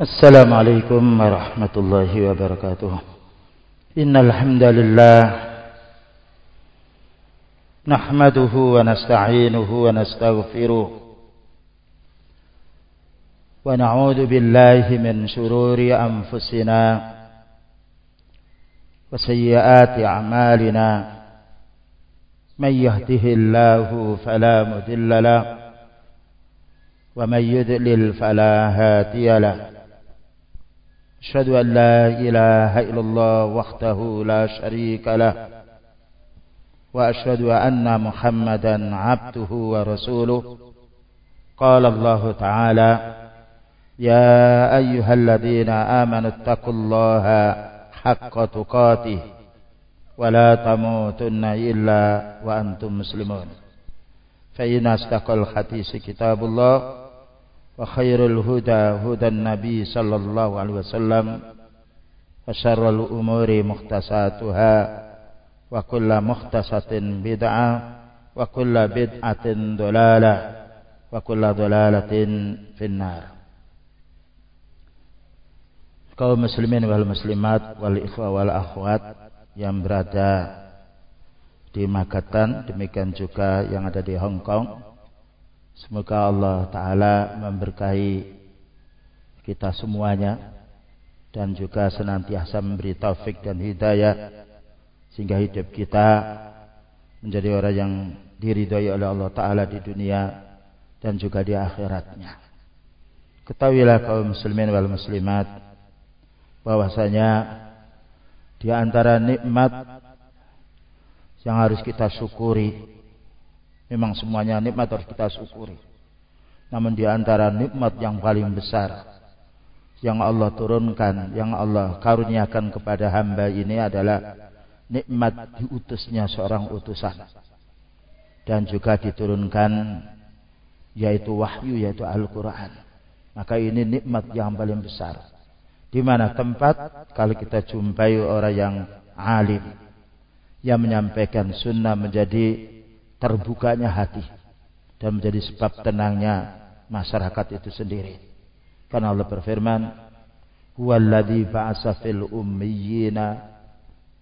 السلام عليكم ورحمة الله وبركاته. إن الحمد لله نحمده ونستعينه ونستغفره ونعوذ بالله من شرور أنفسنا وسيئات أعمالنا. من يهده الله فلا مذل له ومن يذلل فلا هادي له. أشهد أن لا إله إلا الله وحده لا شريك له وأشهد أن محمدا عبده ورسوله. قال الله تعالى يا أيها الذين آمنوا اتقوا الله حق تقاته ولا تموتن إلا وأنتم مسلمون. فإن أصدق الحديث كتاب الله وخير الهدى هدى النبي صلى الله عليه وسلم وشر الأمور مختصاتها وكل مختصة بدعة وكل بدعة ضلالة وكل ضلالة في النار kaum muslimin wal muslimat wal ikhwa wal akhwat yang berada di Makatan demikian juga yang ada di Hong Kong Semoga Allah Ta'ala memberkahi kita semuanya dan juga senantiasa memberi taufik dan hidayah sehingga hidup kita menjadi orang yang diridhoi oleh Allah Ta'ala di dunia dan juga di akhiratnya. Ketahuilah kaum muslimin wal muslimat bahwasanya di antara nikmat yang harus kita syukuri Memang semuanya nikmat harus kita syukuri. Namun di antara nikmat yang paling besar yang Allah turunkan, yang Allah karuniakan kepada hamba ini adalah nikmat diutusnya seorang utusan. Dan juga diturunkan yaitu wahyu yaitu Al-Qur'an. Maka ini nikmat yang paling besar. Di mana tempat kalau kita jumpai orang yang alim yang menyampaikan sunnah menjadi terbukanya hati dan menjadi sebab tenangnya masyarakat itu sendiri. Karena Allah berfirman, "Huwallazi ba'atsa fil ummiyina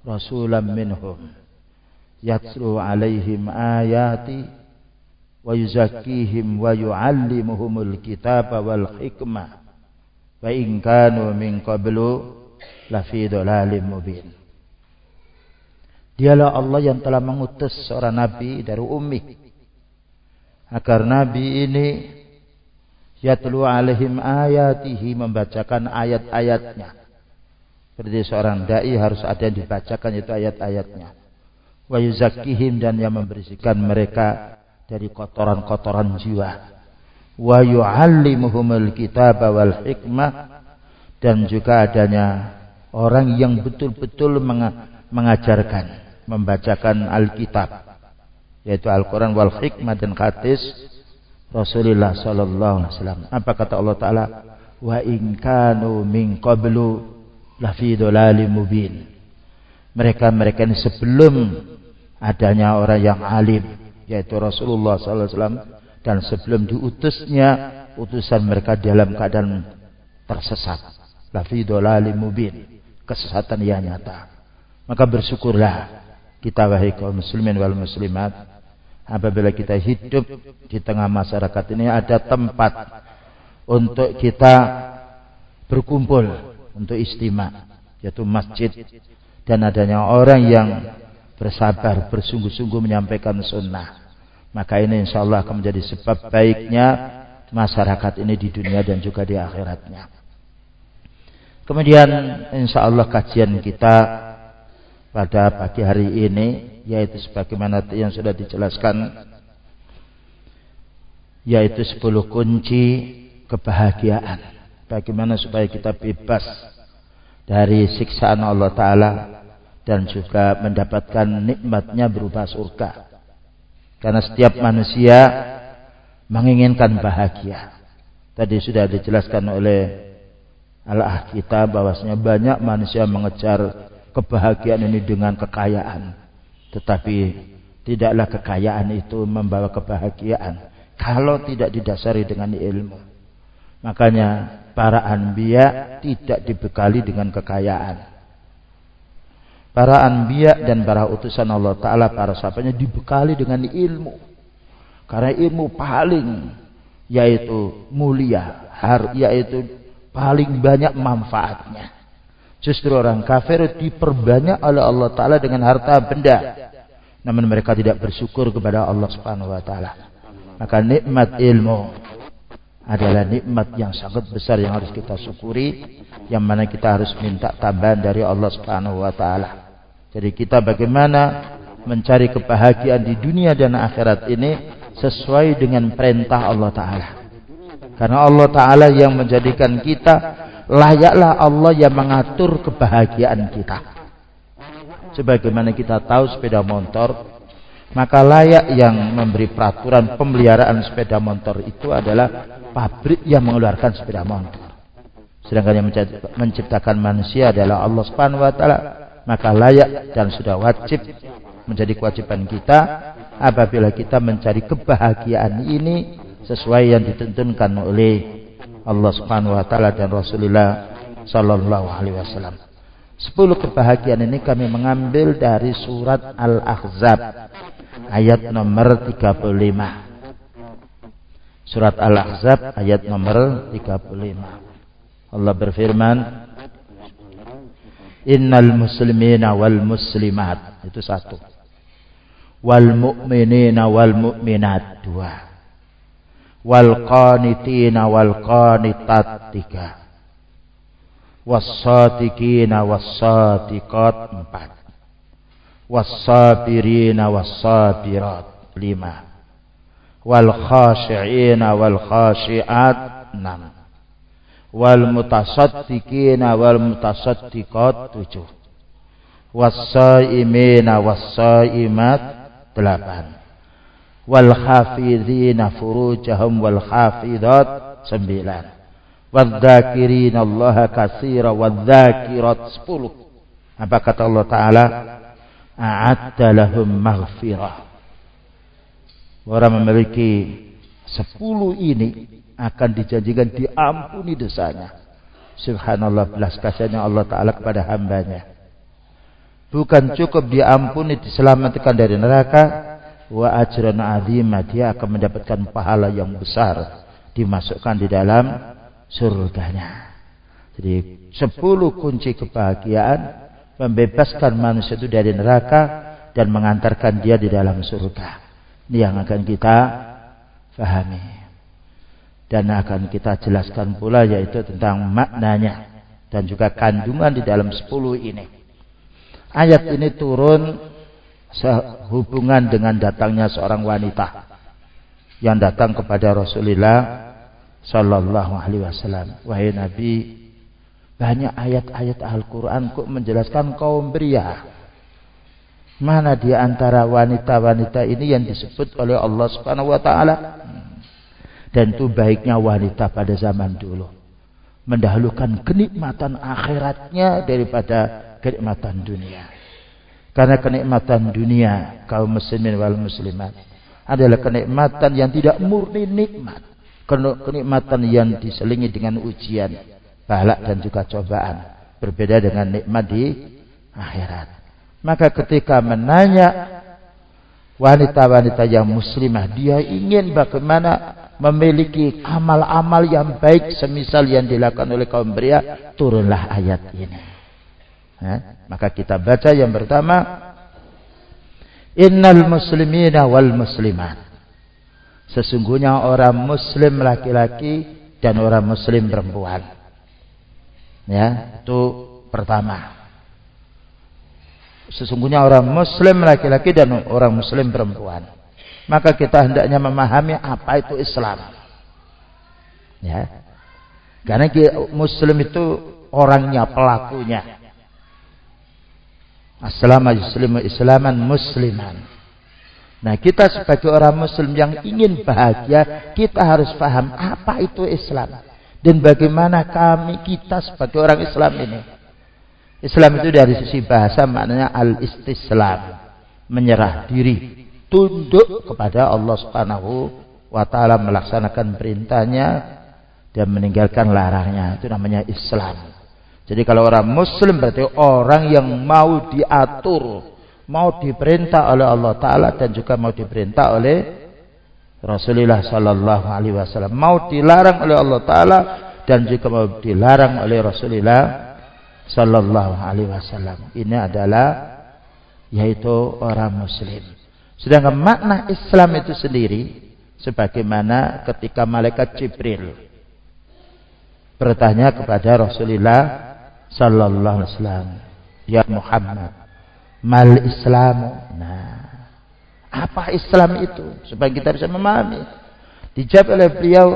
rasulan minhum yatlu 'alaihim ayati wa yuzakkihim wa yu'allimuhumul kitaba wal hikmah wa in kanu min qablu lafi dhalalin mubin." Dialah Allah yang telah mengutus seorang nabi dari ummi. Agar nabi ini yatlu alaihim ayatihi membacakan ayat-ayatnya. Seperti seorang dai harus ada yang dibacakan itu ayat-ayatnya. Wa yuzakkihim dan yang membersihkan mereka dari kotoran-kotoran jiwa. Wa yu'allimuhumul kitab wal hikmah dan juga adanya orang yang betul-betul mengajarkan membacakan Alkitab yaitu Al-Quran wal hikmah dan hadis Rasulullah sallallahu alaihi wasallam. Apa kata Allah taala? Wa in kanu min qablu lafi mubin. Mereka-mereka ini sebelum adanya orang yang alim yaitu Rasulullah sallallahu alaihi wasallam dan sebelum diutusnya utusan mereka dalam keadaan tersesat. Lafi mubin. Kesesatan yang nyata. Maka bersyukurlah kita wahai kaum muslimin wal muslimat apabila kita hidup di tengah masyarakat ini ada tempat untuk kita berkumpul untuk istimewa yaitu masjid. Dan adanya orang yang bersabar bersungguh-sungguh menyampaikan sunnah. Maka ini insya Allah akan menjadi sebab baiknya masyarakat ini di dunia dan juga di akhiratnya. Kemudian insya Allah kajian kita pada pagi hari ini yaitu sebagaimana yang sudah dijelaskan yaitu 10 kunci kebahagiaan. Bagaimana supaya kita bebas dari siksaan Allah taala dan juga mendapatkan nikmatnya berupa surga. Karena setiap manusia menginginkan bahagia. Tadi sudah dijelaskan oleh Allah kita bahwasanya banyak manusia mengejar kebahagiaan ini dengan kekayaan. Tetapi tidaklah kekayaan itu membawa kebahagiaan kalau tidak didasari dengan ilmu. Makanya para anbiya tidak dibekali dengan kekayaan. Para anbiya dan para utusan Allah Ta'ala, para sahabatnya dibekali dengan ilmu. Karena ilmu paling yaitu mulia, har, yaitu paling banyak manfaatnya. Justru orang kafir diperbanyak oleh Allah Ta'ala dengan harta benda. Namun mereka tidak bersyukur kepada Allah Subhanahu Wa Ta'ala. Maka nikmat ilmu adalah nikmat yang sangat besar yang harus kita syukuri yang mana kita harus minta tambahan dari Allah Subhanahu wa taala. Jadi kita bagaimana mencari kebahagiaan di dunia dan akhirat ini sesuai dengan perintah Allah taala. Karena Allah taala yang menjadikan kita layaklah Allah yang mengatur kebahagiaan kita. Sebagaimana kita tahu sepeda motor maka layak yang memberi peraturan pemeliharaan sepeda motor itu adalah pabrik yang mengeluarkan sepeda motor. Sedangkan yang menciptakan manusia adalah Allah Subhanahu wa taala, maka layak dan sudah wajib menjadi kewajiban kita apabila kita mencari kebahagiaan ini sesuai yang ditentukan oleh Allah Subhanahu wa taala dan Rasulullah sallallahu alaihi wasallam. Sepuluh kebahagiaan ini kami mengambil dari surat Al-Ahzab ayat nomor 35. Surat Al-Ahzab ayat nomor 35. Allah berfirman, Innal muslimina wal muslimat. Itu satu. Wal mu'minina wal mu'minat. Dua. Wal qanitat. Tiga. Wassadiqina wassadiqat. Empat. Wassabirina wassabirat. Lima wal khashi'ina wal khashi'at enam wal mutasaddiqina wal mutasaddiqat tujuh wasaimina wasaimat delapan wal hafidhina furujahum wal hafidhat sembilan wadzakirina Allah katsira wadzakirat sepuluh apa kata Allah Ta'ala a'adda lahum maghfirah Orang memiliki sepuluh ini akan dijanjikan diampuni dosanya. Subhanallah belas kasihnya Allah Ta'ala kepada hambanya. Bukan cukup diampuni diselamatkan dari neraka. Wa ajran azimah. Dia akan mendapatkan pahala yang besar. Dimasukkan di dalam surganya. Jadi sepuluh kunci kebahagiaan. Membebaskan manusia itu dari neraka. Dan mengantarkan dia di dalam surga yang akan kita fahami dan akan kita jelaskan pula yaitu tentang maknanya dan juga kandungan di dalam sepuluh ini. Ayat ini turun sehubungan dengan datangnya seorang wanita yang datang kepada Rasulullah Sallallahu Alaihi Wasallam. Wahai Nabi, banyak ayat-ayat Al-Quran kok menjelaskan kaum pria Mana di antara wanita-wanita ini yang disebut oleh Allah Subhanahu wa taala? Dan itu baiknya wanita pada zaman dulu. Mendahulukan kenikmatan akhiratnya daripada kenikmatan dunia. Karena kenikmatan dunia kaum muslimin wal muslimat adalah kenikmatan yang tidak murni nikmat. Kenikmatan yang diselingi dengan ujian, balak dan juga cobaan. Berbeda dengan nikmat di akhirat. Maka ketika menanya wanita-wanita yang muslimah, dia ingin bagaimana memiliki amal-amal yang baik semisal yang dilakukan oleh kaum pria, turunlah ayat ini. Ya, maka kita baca yang pertama, Innal muslimina wal muslimat. Sesungguhnya orang muslim laki-laki dan orang muslim perempuan. Ya, itu pertama. Sesungguhnya orang muslim laki-laki dan orang muslim perempuan. Maka kita hendaknya memahami apa itu Islam. Ya. Karena muslim itu orangnya, pelakunya. Assalamualaikum islaman musliman. Nah kita sebagai orang muslim yang ingin bahagia, kita harus paham apa itu Islam. Dan bagaimana kami, kita sebagai orang Islam ini Islam itu dari sisi bahasa maknanya al-istislam, menyerah diri, tunduk kepada Allah Subhanahu wa taala melaksanakan perintahnya dan meninggalkan larangnya. Itu namanya Islam. Jadi kalau orang muslim berarti orang yang mau diatur, mau diperintah oleh Allah taala dan juga mau diperintah oleh Rasulullah sallallahu alaihi wasallam. Mau dilarang oleh Allah taala dan juga mau dilarang oleh Rasulullah sallallahu alaihi wasallam. Ini adalah yaitu orang muslim. Sedangkan makna Islam itu sendiri sebagaimana ketika malaikat Jibril bertanya kepada Rasulullah sallallahu alaihi wasallam. Ya Muhammad mal Islamu. Nah apa Islam itu? Supaya kita bisa memahami. Dijawab oleh beliau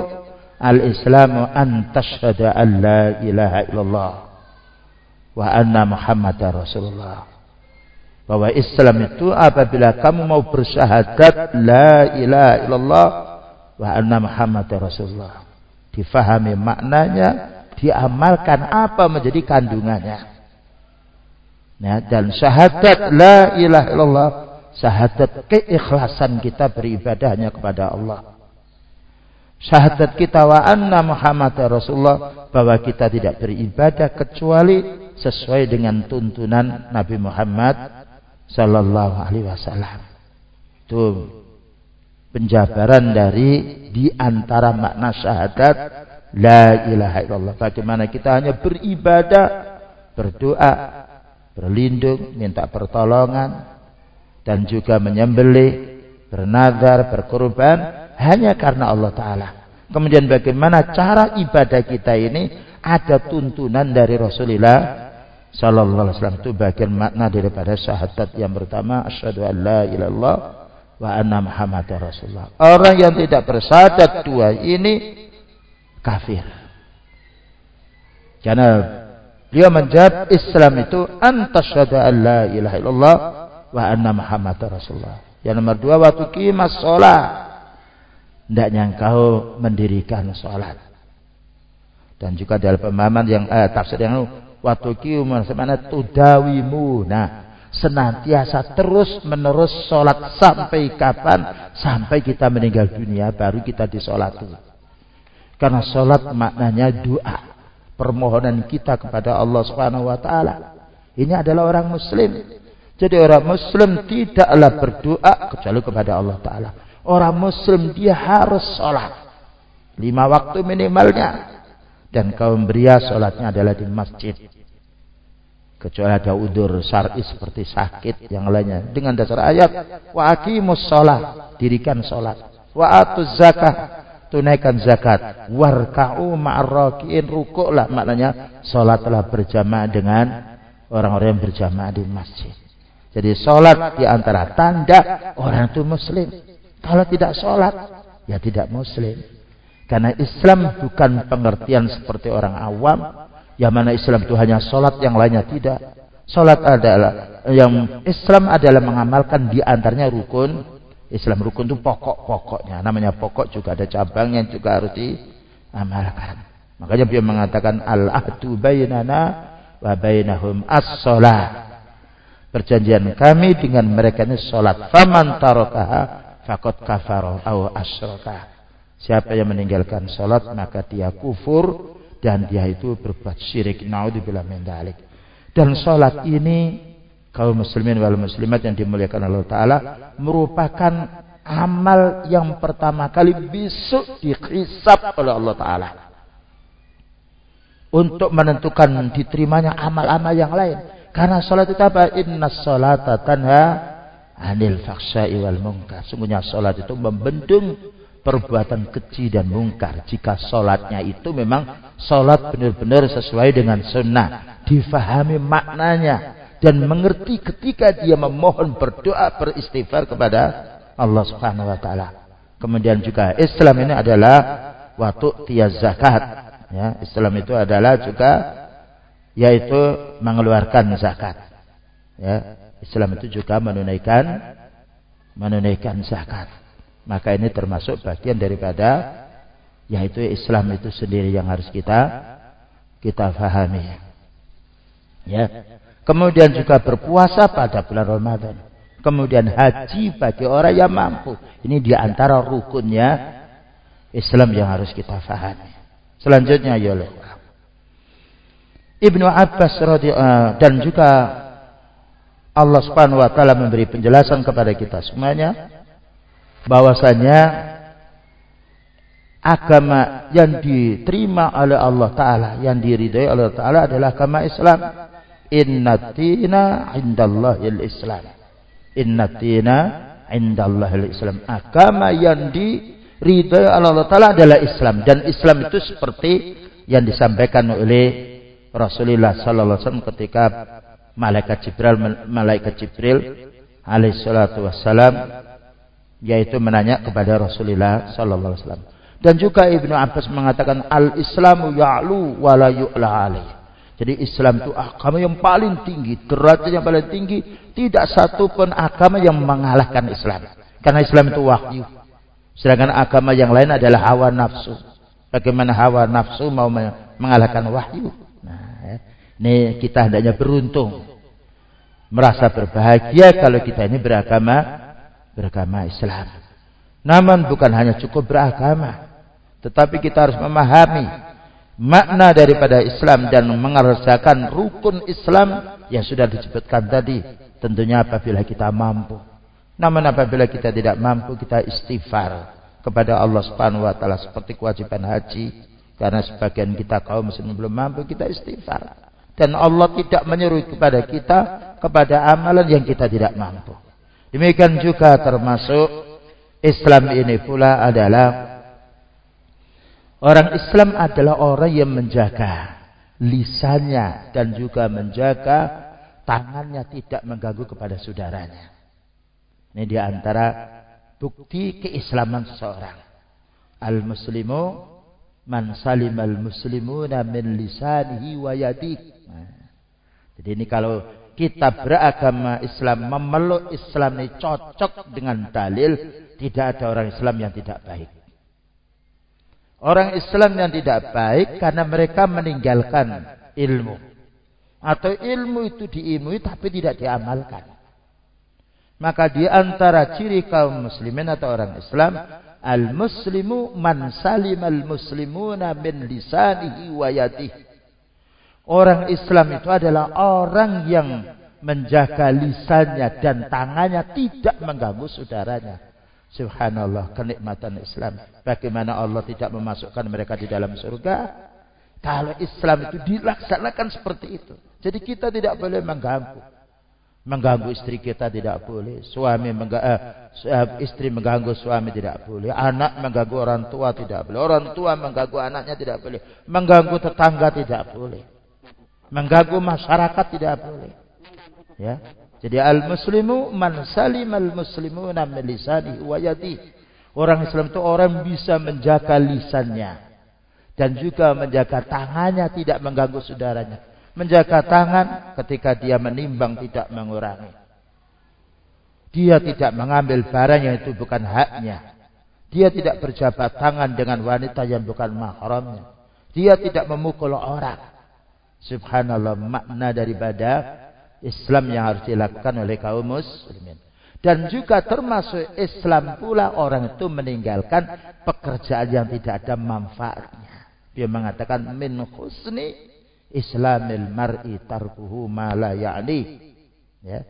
al Islamu an tashhadu an la ilaha illallah wa anna Muhammadar Rasulullah. Bahwa Islam itu apabila kamu mau bersyahadat la ilaha illallah wa anna Muhammadar Rasulullah. Difahami maknanya diamalkan apa menjadi kandungannya. Ya, dan syahadat la ilaha illallah, syahadat keikhlasan kita beribadahnya kepada Allah. Syahadat kita wa anna Muhammad Rasulullah bahwa kita tidak beribadah kecuali sesuai dengan tuntunan Nabi Muhammad sallallahu alaihi wasallam. Itu penjabaran dari di antara makna syahadat La ilaha illallah. Bagaimana kita hanya beribadah, berdoa, berlindung, minta pertolongan, dan juga menyembelih, bernazar, berkorban, hanya karena Allah Ta'ala. Kemudian bagaimana cara ibadah kita ini ada tuntunan dari Rasulullah Sallallahu Alaihi Wasallam itu bagian makna daripada syahadat yang pertama asyhadu an la ilallah wa anna muhammadar rasulullah. Orang yang tidak bersyahadat dua ini kafir. Karena dia menjawab Islam itu antasyhadu an la ilaha illallah wa anna muhammadar rasulullah. Yang nomor dua waktu kimas sholat. Hendaknya engkau mendirikan sholat. Dan juga dalam pemahaman yang eh, tafsir yang waktu kimas mana tudawimu. Nah, senantiasa terus menerus sholat sampai kapan? Sampai kita meninggal dunia baru kita disolati. Karena sholat maknanya doa. Permohonan kita kepada Allah subhanahu wa ta'ala. Ini adalah orang muslim. Jadi orang muslim tidaklah berdoa kecuali kepada Allah ta'ala. Orang muslim dia harus sholat. Lima waktu minimalnya. Dan kaum pria sholatnya adalah di masjid. Kecuali ada udur syar'i seperti sakit yang lainnya. Dengan dasar ayat. Wa akimus sholat. Dirikan sholat. Wa atuz zakah tunaikan zakat. Warka'u ma'arrakiin. Rukuklah maknanya salatlah berjamaah dengan orang-orang yang berjamaah di masjid. Jadi salat di antara tanda orang itu muslim. Kalau tidak salat ya tidak muslim. Karena Islam bukan pengertian seperti orang awam yang mana Islam itu hanya salat yang lainnya tidak. Salat adalah yang Islam adalah mengamalkan di antaranya rukun Islam rukun itu pokok-pokoknya. Namanya pokok juga ada cabang yang juga harus diamalkan. Makanya dia mengatakan al-ahdu bainana wa bainahum as-salat. Perjanjian kami dengan mereka ini salat. Faman tarakaha faqad kafara aw asyraka. Siapa yang meninggalkan salat maka dia kufur dan dia itu berbuat syirik. Naudzubillah min dzalik. Dan salat ini kaum muslimin wal muslimat yang dimuliakan Allah Ta'ala merupakan amal yang pertama kali besok dihisap oleh Allah Ta'ala. Untuk menentukan diterimanya amal-amal yang lain. Karena salat itu apa? inna salata tanha anil faksai wal munkar. Sungguhnya salat itu membendung perbuatan keji dan mungkar. Jika salatnya itu memang salat benar-benar sesuai dengan sunnah. Difahami maknanya dan mengerti ketika dia memohon berdoa beristighfar kepada Allah Subhanahu wa taala. Kemudian juga Islam ini adalah waktu tiaz zakat ya. Islam itu adalah juga yaitu mengeluarkan zakat. Ya. Islam itu juga menunaikan menunaikan zakat. Maka ini termasuk bagian daripada yaitu Islam itu sendiri yang harus kita kita fahami. Ya. Kemudian juga berpuasa pada bulan Ramadan. Kemudian haji bagi orang yang mampu. Ini di antara rukunnya Islam yang harus kita fahami. Selanjutnya ya. Ibnu Abbas radhiyallahu dan juga Allah Subhanahu wa taala memberi penjelasan kepada kita semuanya bahwasanya agama yang diterima oleh Allah taala, yang diridhai oleh Allah taala adalah agama Islam. Innatina indallahil Islam. Innatina indallahil Islam. Agama yang diridhai oleh Allah taala adalah Islam dan Islam itu seperti yang disampaikan oleh Rasulullah sallallahu alaihi wasallam ketika malaikat Jibril malaikat Jibril alaihi salatu wassalam yaitu menanya kepada Rasulullah sallallahu alaihi wasallam. Dan juga Ibnu Abbas mengatakan al-Islamu ya'lu wa la yu'la alaih. Jadi Islam itu agama yang paling tinggi, derajat yang paling tinggi, tidak satu pun agama yang mengalahkan Islam. Karena Islam itu wahyu. Sedangkan agama yang lain adalah hawa nafsu. Bagaimana hawa nafsu mau mengalahkan wahyu? Ini kita hendaknya beruntung. Merasa berbahagia kalau kita ini beragama beragama Islam. Namun bukan hanya cukup beragama. Tetapi kita harus memahami makna daripada Islam dan mengerjakan rukun Islam yang sudah disebutkan tadi. Tentunya apabila kita mampu. Namun apabila kita tidak mampu kita istighfar kepada Allah Subhanahu wa taala seperti kewajiban haji karena sebagian kita kaum muslim belum mampu kita istighfar. Dan Allah tidak menyuruh kepada kita kepada amalan yang kita tidak mampu. Demikian juga termasuk Islam ini pula adalah orang Islam adalah orang yang menjaga lisannya dan juga menjaga tangannya tidak mengganggu kepada saudaranya. Ini di antara bukti keislaman seseorang. Al-muslimu man salimal muslimuna min lisanihi wa yadihi jadi ini kalau kita beragama Islam, memeluk Islam ini cocok dengan dalil, tidak ada orang Islam yang tidak baik. Orang Islam yang tidak baik karena mereka meninggalkan ilmu. Atau ilmu itu diilmui tapi tidak diamalkan. Maka di antara ciri kaum muslimin atau orang Islam, al-muslimu man salimal muslimuna min lisanihi wa yadihi. Orang Islam itu adalah orang yang menjaga lisannya dan tangannya tidak mengganggu saudaranya. Subhanallah, kenikmatan Islam. Bagaimana Allah tidak memasukkan mereka di dalam surga? Kalau Islam itu dilaksanakan seperti itu. Jadi kita tidak boleh mengganggu. Mengganggu istri kita tidak boleh. Suami mengga eh, eh istri mengganggu suami tidak boleh. Anak mengganggu orang tua tidak boleh. Orang tua mengganggu anaknya tidak boleh. Mengganggu tetangga tidak boleh mengganggu masyarakat tidak boleh. Ya. Jadi al-muslimu man salimal muslimuna min lisanihi wa yadi. Orang Islam itu orang bisa menjaga lisannya dan juga menjaga tangannya tidak mengganggu saudaranya. Menjaga tangan ketika dia menimbang tidak mengurangi. Dia tidak mengambil barang yang itu bukan haknya. Dia tidak berjabat tangan dengan wanita yang bukan mahramnya. Dia tidak memukul orang. Subhanallah makna daripada Islam yang harus dilakukan oleh kaum muslimin. Dan juga termasuk Islam pula orang itu meninggalkan pekerjaan yang tidak ada manfaatnya. Dia mengatakan min husni islamil mar'i tarkuhu ma la ya'ni. Ya.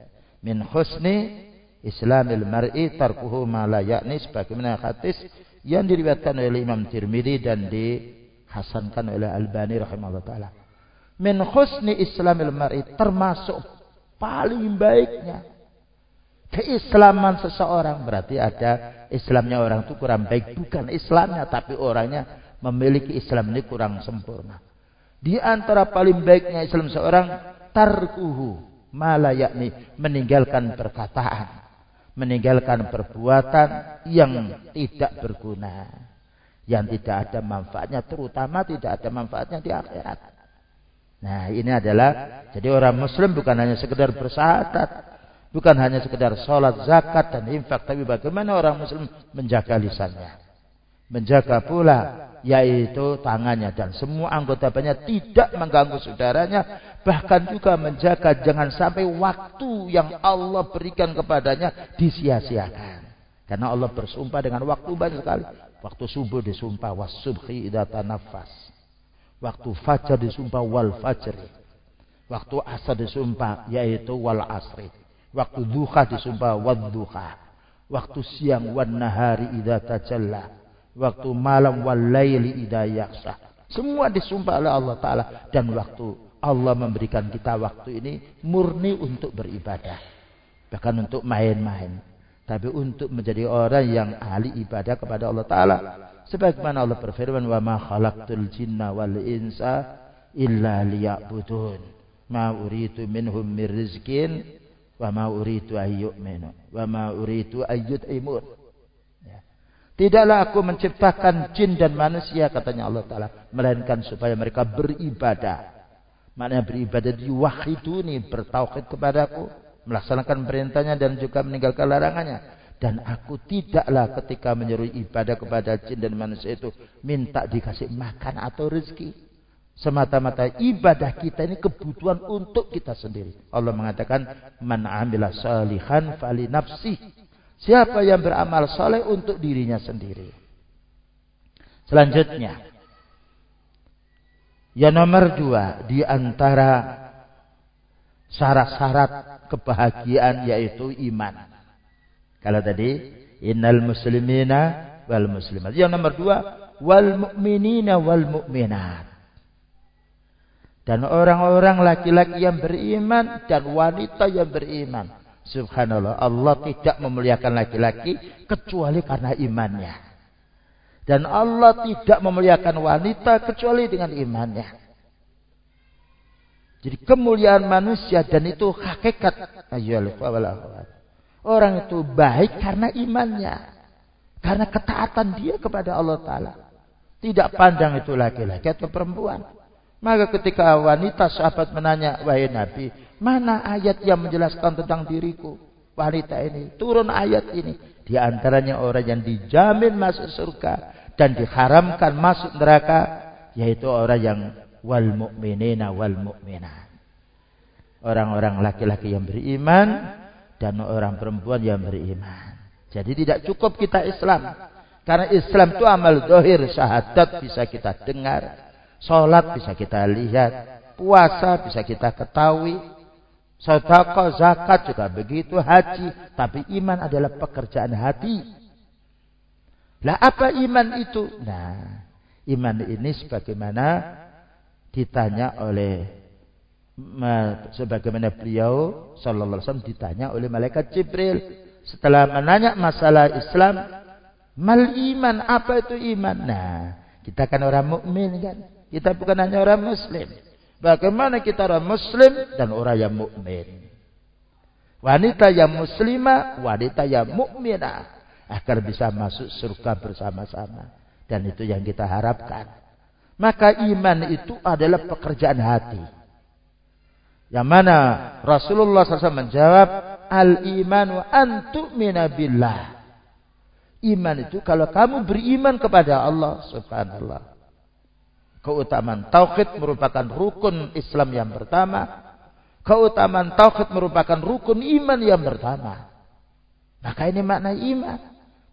Min husni islamil mar'i tarkuhu ma la ya'ni sebagaimana hadis yang diriwayatkan oleh Imam Tirmidzi dan dihasankan oleh Albani rahimahullah taala min husni islamil mar'i termasuk paling baiknya. Keislaman seseorang berarti ada Islamnya orang itu kurang baik. Bukan Islamnya tapi orangnya memiliki Islam ini kurang sempurna. Di antara paling baiknya Islam seorang tarkuhu malah yakni meninggalkan perkataan meninggalkan perbuatan yang tidak berguna yang tidak ada manfaatnya terutama tidak ada manfaatnya di akhirat Nah ini adalah jadi orang muslim bukan hanya sekedar bersahadat. Bukan hanya sekedar sholat, zakat, dan infak. Tapi bagaimana orang muslim menjaga lisannya. Menjaga pula yaitu tangannya dan semua anggota badannya tidak mengganggu saudaranya. Bahkan juga menjaga jangan sampai waktu yang Allah berikan kepadanya disia-siakan. Karena Allah bersumpah dengan waktu banyak sekali. Waktu subuh disumpah wasubhi idata nafas. Waktu fajar disumpah wal fajri. Waktu asar disumpah yaitu wal asri. Waktu duha disumpah wal duha. Waktu siang wan nahari idza tajalla. Waktu malam wal laili idza yaksa. Semua disumpah oleh Allah taala dan waktu Allah memberikan kita waktu ini murni untuk beribadah. Bahkan untuk main-main. Tapi untuk menjadi orang yang ahli ibadah kepada Allah Ta'ala. Sebagaimana Allah berfirman, "Wa ma khalaqtul jinna wal insa illa liya'budun." Ma uritu minhum min rizqin wa ma uritu ayyuminu wa ma uritu ayyut'imun. Ya. Tidaklah aku menciptakan jin dan manusia katanya Allah taala melainkan supaya mereka beribadah. Maknanya beribadah di wahiduni bertauhid kepadaku, melaksanakan perintahnya dan juga meninggalkan larangannya dan aku tidaklah ketika menyuruh ibadah kepada jin dan manusia itu minta dikasih makan atau rezeki. Semata-mata ibadah kita ini kebutuhan untuk kita sendiri. Allah mengatakan, Man amila salihan fali nafsih. Siapa yang beramal saleh untuk dirinya sendiri. Selanjutnya. Yang nomor dua. Di antara syarat-syarat kebahagiaan yaitu iman. Kalau tadi innal muslimina wal muslimat. Yang nomor dua wal mu'minina wal mu'minat. Dan orang-orang laki-laki yang beriman dan wanita yang beriman. Subhanallah, Allah tidak memuliakan laki-laki kecuali karena imannya. Dan Allah tidak memuliakan wanita kecuali dengan imannya. Jadi kemuliaan manusia dan itu hakikat. Orang itu baik karena imannya. Karena ketaatan dia kepada Allah Ta'ala. Tidak pandang itu laki-laki atau perempuan. Maka ketika wanita sahabat menanya, wahai Nabi, mana ayat yang menjelaskan tentang diriku? Wanita ini, turun ayat ini. Di antaranya orang yang dijamin masuk surga dan diharamkan masuk neraka, yaitu orang yang wal mu'minina wal mu'minat. Orang-orang laki-laki yang beriman dan orang perempuan yang beriman. Jadi tidak cukup kita Islam. Karena Islam itu amal dohir, syahadat bisa kita dengar. Sholat bisa kita lihat. Puasa bisa kita ketahui. Sedekah, zakat juga begitu, haji. Tapi iman adalah pekerjaan hati. Lah apa iman itu? Nah, iman ini sebagaimana ditanya oleh sebagaimana beliau sallallahu alaihi wasallam ditanya oleh malaikat Jibril setelah menanya masalah Islam mal iman? Apa itu iman? Nah kita kan orang mukmin kan? Kita bukan hanya orang muslim. Bagaimana kita orang muslim dan orang yang mukmin? Wanita yang muslimah wanita yang mukminah agar bisa masuk surga bersama-sama. Dan itu yang kita harapkan. Maka iman itu adalah pekerjaan hati. Yang mana Rasulullah SAW menjawab, Al-iman wa antu'mina billah. Iman itu kalau kamu beriman kepada Allah subhanallah. Keutamaan tauhid merupakan rukun Islam yang pertama. Keutamaan tauhid merupakan rukun iman yang pertama. Maka ini makna iman.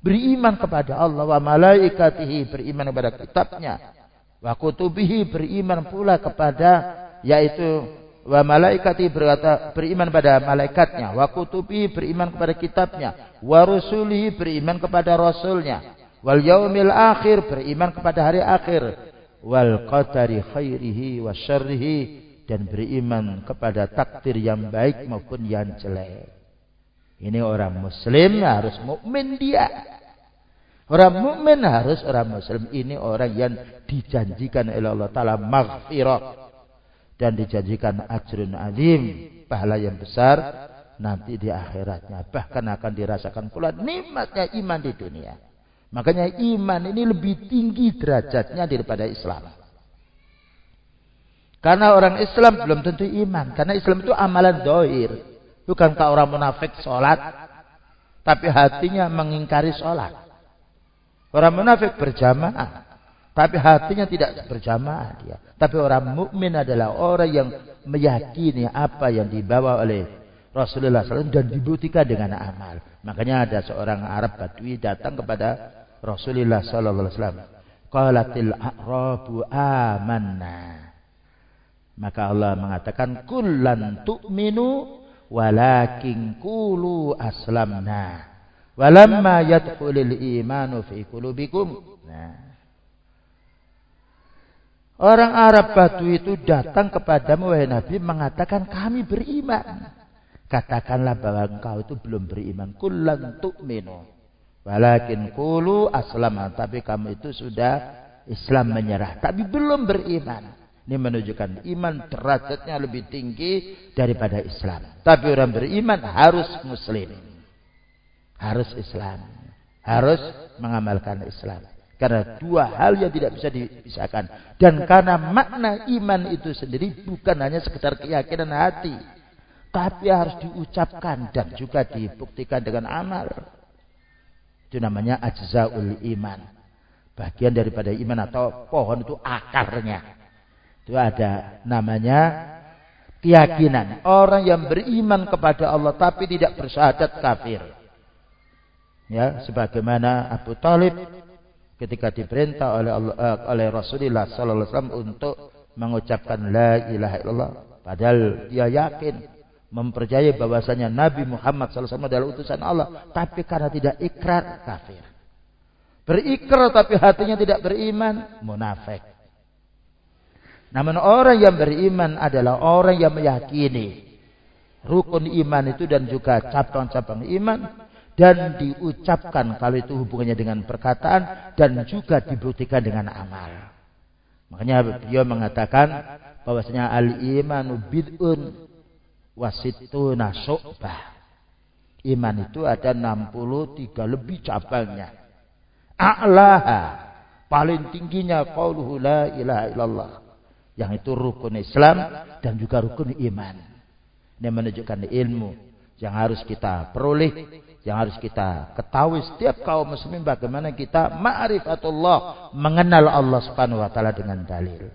Beriman kepada Allah wa malaikatihi, beriman kepada kitabnya, Wa kutubihi beriman pula kepada yaitu wa malaikati berkata beriman pada malaikatnya. Wa kutubi beriman kepada kitabnya. Wa rusulihi beriman kepada rasulnya. Wal yaumil akhir beriman kepada hari akhir. Wal qadari khairihi wa syarrihi. Dan beriman kepada takdir yang baik maupun yang jelek. Ini orang muslim harus mukmin dia. Orang mukmin harus orang muslim. Ini orang yang dijanjikan oleh Allah taala maghfirah dan dijanjikan ajrun azim, pahala yang besar nanti di akhiratnya. Bahkan akan dirasakan pula nikmatnya iman di dunia. Makanya iman ini lebih tinggi derajatnya daripada Islam. Karena orang Islam belum tentu iman. Karena Islam itu amalan dohir. Bukankah orang munafik sholat. Tapi hatinya mengingkari sholat. Orang munafik berjamaah, tapi hatinya tidak berjamaah dia. Tapi orang mukmin adalah orang yang meyakini apa yang dibawa oleh Rasulullah SAW dan dibuktikan dengan amal. Makanya ada seorang Arab Badui datang kepada Rasulullah SAW. qalatil a'rabu amanna. Maka Allah mengatakan kullan tu'minu walakin qulu aslamna. Walamma yadkhulul imanu fi qulubikum. Nah. Orang Arab Batu itu datang kepadamu wahai Nabi mengatakan kami beriman. Katakanlah bahwa engkau itu belum beriman. Kullan tu'minu. Walakin kulu aslama. Tapi kamu itu sudah Islam menyerah. Tapi belum beriman. Ini menunjukkan iman derajatnya lebih tinggi daripada Islam. Tapi orang beriman harus Muslim. Harus Islam. Harus mengamalkan Islam. Karena dua hal yang tidak bisa dipisahkan. Dan karena makna iman itu sendiri bukan hanya sekedar keyakinan hati. Tapi harus diucapkan dan juga dibuktikan dengan amal. Itu namanya ajzaul iman. Bagian daripada iman atau pohon itu akarnya. Itu ada namanya keyakinan. Orang yang beriman kepada Allah tapi tidak bersyahadat kafir. Ya, sebagaimana Abu Talib ketika diperintah oleh Allah, uh, oleh Rasulullah sallallahu alaihi wasallam untuk mengucapkan la ilaha illallah padahal dia yakin mempercayai bahwasanya Nabi Muhammad sallallahu alaihi wasallam adalah utusan Allah tapi karena tidak ikrar kafir. Berikrar tapi hatinya tidak beriman, munafik. Namun orang yang beriman adalah orang yang meyakini rukun iman itu dan juga cabang-cabang iman dan diucapkan kalau itu hubungannya dengan perkataan dan juga dibuktikan dengan amal. Makanya beliau mengatakan bahwasanya al-imanu bid'un wasituna syu'bah. Iman itu ada 63 lebih cabangnya. A'laha paling tingginya qauluhu la ilaha yang itu rukun Islam dan juga rukun iman. Ini menunjukkan ilmu yang harus kita peroleh, yang harus kita ketahui setiap kaum muslimin bagaimana kita ma'rifatullah, mengenal Allah Subhanahu wa taala dengan dalil.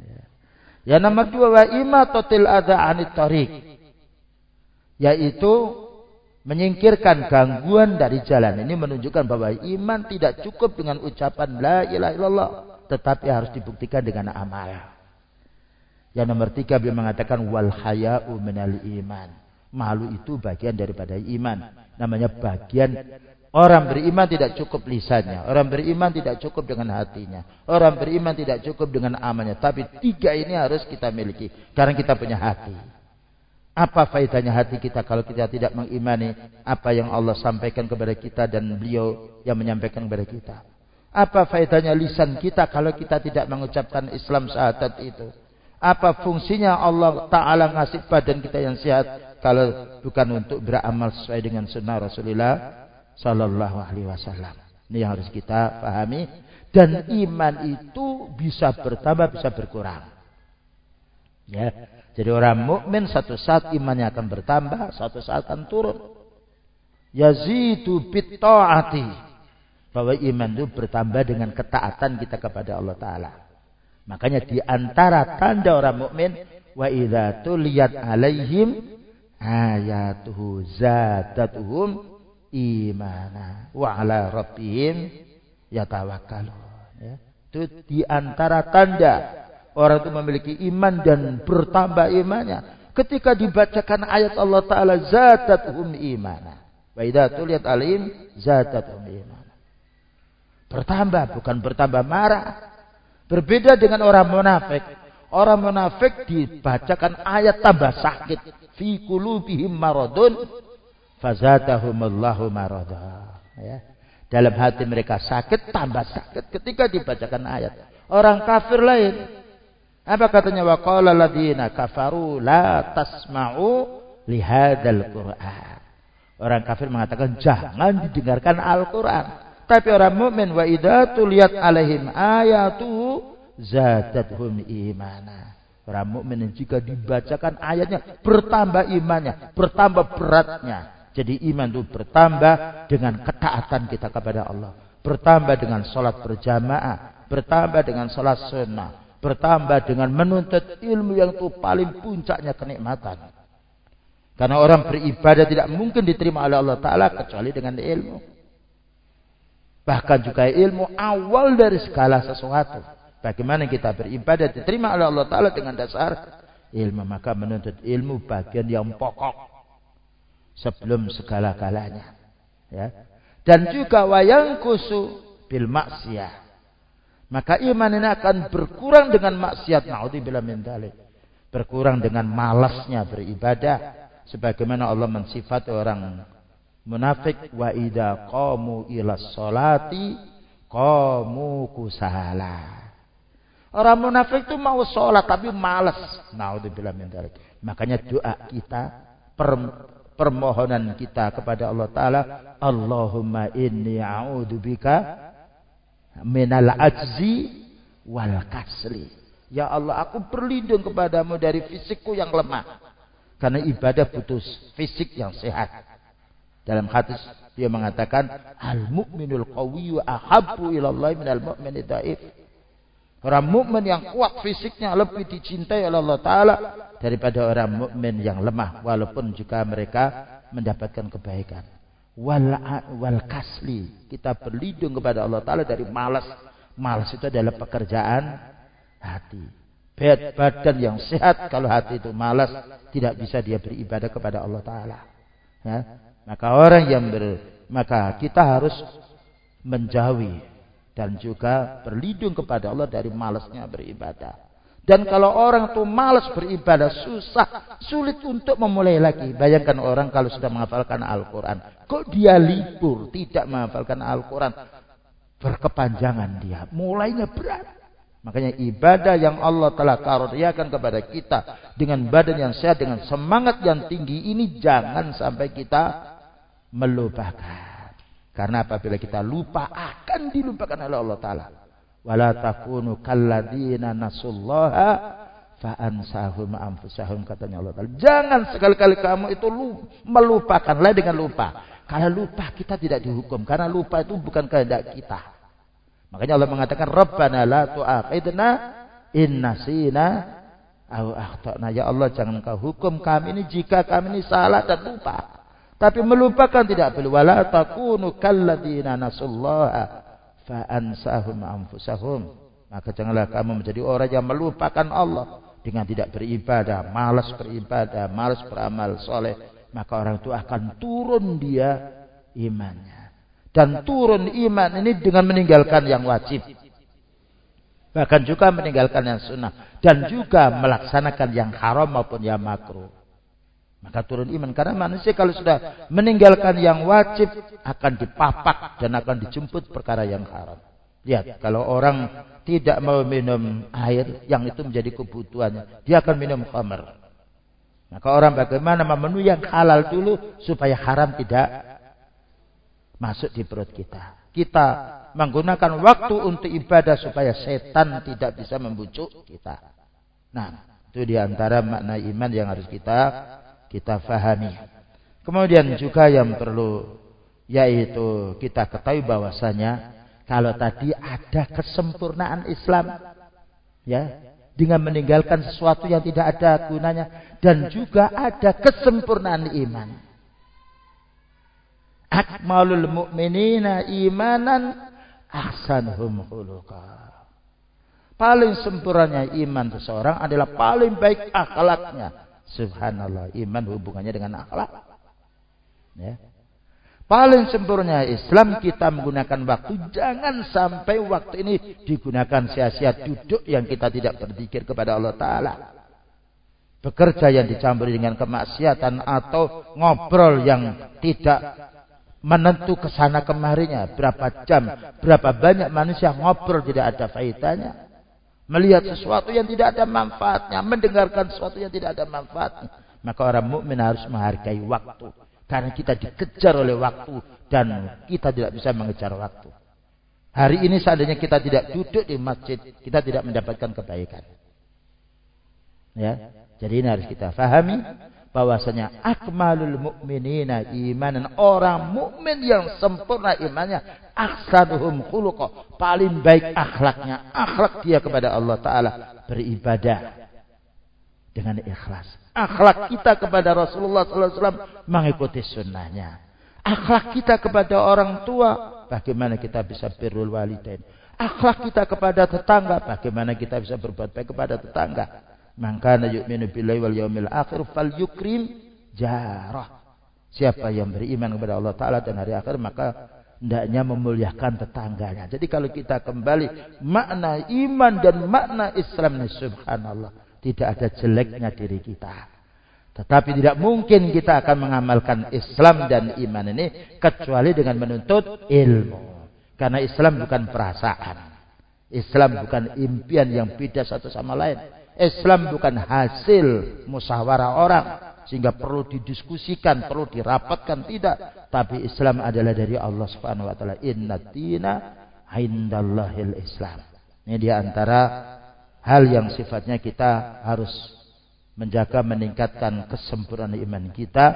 Ya. Yang nomor dua wa imatatil adza anit tariq. Yaitu menyingkirkan gangguan dari jalan. Ini menunjukkan bahwa iman tidak cukup dengan ucapan la ilaha illallah tetapi harus dibuktikan dengan amal. Yang nomor tiga beliau mengatakan wal haya'u minal iman. Malu itu bagian daripada iman. Namanya bagian orang beriman tidak cukup lisannya. Orang beriman tidak cukup dengan hatinya. Orang beriman tidak cukup dengan amalnya. Tapi tiga ini harus kita miliki. Karena kita punya hati. Apa faedahnya hati kita kalau kita tidak mengimani apa yang Allah sampaikan kepada kita dan beliau yang menyampaikan kepada kita. Apa faedahnya lisan kita kalau kita tidak mengucapkan Islam syahadat itu? Apa fungsinya Allah Ta'ala ngasih badan kita yang sehat kalau bukan untuk beramal sesuai dengan sunnah Rasulullah Sallallahu Alaihi Wasallam. Ini yang harus kita pahami. Dan iman itu bisa bertambah, bisa berkurang. Ya. Jadi orang mukmin satu saat imannya akan bertambah, satu saat akan turun. Yazidu bit ta'ati bahwa iman itu bertambah dengan ketaatan kita kepada Allah taala. Makanya di antara tanda orang mukmin wa idza tuliyat alaihim ayatuhu zadatuhum imana wa ala rabbihim yatawakkalun ya. Itu di antara tanda orang itu memiliki iman dan bertambah imannya ketika dibacakan ayat Allah taala zadatuhum imana. Wa idza tuliyat alaihim zadatuhum imana. Bertambah, bukan bertambah marah. Berbeda dengan orang munafik. Orang munafik dibacakan ayat tambah sakit. Fi kulubihim maradun. Fazatahumullahu marada. Ya. Dalam hati mereka sakit, tambah sakit ketika dibacakan ayat. Orang kafir lain. Apa katanya? Wa qala ladina kafaru la tasma'u lihadal Qur'an. Orang kafir mengatakan jangan didengarkan Al-Quran. Tapi orang mukmin wa idza tuliyat alaihim ayatu zadathum imana. Orang mukmin jika dibacakan ayatnya bertambah imannya, bertambah beratnya. Jadi iman itu bertambah dengan ketaatan kita kepada Allah. Bertambah dengan sholat berjamaah. Bertambah dengan sholat sunnah. Bertambah dengan menuntut ilmu yang itu paling puncaknya kenikmatan. Karena orang beribadah tidak mungkin diterima oleh Allah Ta'ala kecuali dengan ilmu. Bahkan juga ilmu awal dari segala sesuatu. Bagaimana kita beribadah diterima oleh Allah Ta'ala dengan dasar ilmu. Maka menuntut ilmu bagian yang pokok. Sebelum segala-galanya. Ya. Dan juga wayang kusu bil maksiyah. Maka iman ini akan berkurang dengan maksiat. Na'udzubillah min dalik. Berkurang dengan malasnya beribadah. Sebagaimana Allah mensifat orang munafik wa idza qamu ila sholati qamu kusala. Orang munafik itu mau sholat tapi malas. Naudzubillah min. Makanya doa kita per, permohonan kita kepada Allah taala, Allahumma inni a'udzubika minal ajzi wal kasli. Ya Allah, aku berlindung kepadamu dari fisikku yang lemah. Karena ibadah butuh fisik yang sehat. Dalam hadis dia mengatakan al mukminul qawiyyu ahabbu ilallah minal mu'min dhaif. Orang mukmin yang kuat fisiknya lebih dicintai oleh Allah taala daripada orang mukmin yang lemah walaupun juga mereka mendapatkan kebaikan. Wal wal kasli kita berlindung kepada Allah taala dari malas. Malas itu adalah pekerjaan hati. Bad badan yang sehat kalau hati itu malas tidak bisa dia beribadah kepada Allah taala. Ya, maka orang yang ber, maka kita harus menjauhi dan juga berlindung kepada Allah dari malasnya beribadah. Dan kalau orang itu malas beribadah, susah, sulit untuk memulai lagi. Bayangkan orang kalau sudah menghafalkan Al-Quran. Kok dia libur, tidak menghafalkan Al-Quran. Berkepanjangan dia. Mulainya berat. Makanya ibadah yang Allah telah karuniakan kepada kita. Dengan badan yang sehat, dengan semangat yang tinggi. Ini jangan sampai kita melupakan. Karena apabila kita lupa akan dilupakan oleh Allah taala. Wala takunu kalladzina nasullaha fa ansahum anfusahum katanya Allah taala. Jangan sekali-kali kamu itu melupakan lain dengan lupa. Kalau lupa kita tidak dihukum karena lupa itu bukan kehendak kita. Makanya Allah mengatakan Rabbana la tu'akhidna in nasina au akhtana. Ya Allah jangan kau hukum kami ini jika kami ini salah dan lupa. Tapi melupakan tidak boleh. Wala takunu kalladzina nasullaha fa ansahum anfusahum. Maka janganlah kamu menjadi orang yang melupakan Allah dengan tidak beribadah, malas beribadah, malas beramal soleh. Maka orang itu akan turun dia imannya. Dan turun iman ini dengan meninggalkan yang wajib. Bahkan juga meninggalkan yang sunnah. Dan juga melaksanakan yang haram maupun yang makruh. Maka turun iman. Karena manusia kalau sudah meninggalkan yang wajib akan dipapak dan akan dijemput perkara yang haram. Lihat, kalau orang tidak mau minum air yang itu menjadi kebutuhannya, dia akan minum khamar. Maka orang bagaimana memenuhi yang halal dulu supaya haram tidak masuk di perut kita. Kita menggunakan waktu untuk ibadah supaya setan tidak bisa membujuk kita. Nah, itu di antara makna iman yang harus kita kita fahami. Kemudian juga yang perlu yaitu kita ketahui bahwasanya kalau tadi ada kesempurnaan Islam ya dengan meninggalkan sesuatu yang tidak ada gunanya dan juga ada kesempurnaan iman. Akmalul mu'minina imanan ahsanhum khuluqa. Paling sempurnanya iman seseorang adalah paling baik akhlaknya Subhanallah, iman hubungannya dengan akhlak. Ya. Paling sempurna Islam kita menggunakan waktu. Jangan sampai waktu ini digunakan sia-sia duduk yang kita tidak berzikir kepada Allah Ta'ala. Bekerja yang dicampuri dengan kemaksiatan atau ngobrol yang tidak menentu ke sana kemarinya. Berapa jam, berapa banyak manusia ngobrol tidak ada faedahnya melihat sesuatu yang tidak ada manfaatnya, mendengarkan sesuatu yang tidak ada manfaatnya, maka orang mukmin harus menghargai waktu. Karena kita dikejar oleh waktu dan kita tidak bisa mengejar waktu. Hari ini seandainya kita tidak duduk di masjid, kita tidak mendapatkan kebaikan. Ya. Jadi ini harus kita fahami bahwasanya akmalul mukminina imanan. Orang mukmin yang sempurna imannya ahsanuhum khuluqa. Paling baik akhlaknya. Akhlak dia kepada Allah taala. Beribadah dengan ikhlas. Akhlak kita kepada Rasulullah wasallam mengikuti sunnahnya. Akhlak kita kepada orang tua bagaimana kita bisa birrul walidain. Akhlak kita kepada tetangga, bagaimana kita bisa berbuat baik kepada tetangga. Maka yu'minu billahi wal yaumil akhir fal yukrim jarah. Siapa yang beriman kepada Allah Ta'ala dan hari akhir maka hendaknya memuliakan tetangganya. Jadi kalau kita kembali makna iman dan makna Islam subhanallah. Tidak ada jeleknya diri kita. Tetapi tidak mungkin kita akan mengamalkan Islam dan iman ini kecuali dengan menuntut ilmu. Karena Islam bukan perasaan. Islam bukan impian yang beda satu sama lain. Islam bukan hasil musyawarah orang sehingga perlu didiskusikan, perlu dirapatkan tidak. Tapi Islam adalah dari Allah Subhanahu wa taala. Inna dina indallahil Islam. Ini di antara hal yang sifatnya kita harus menjaga meningkatkan kesempurnaan iman kita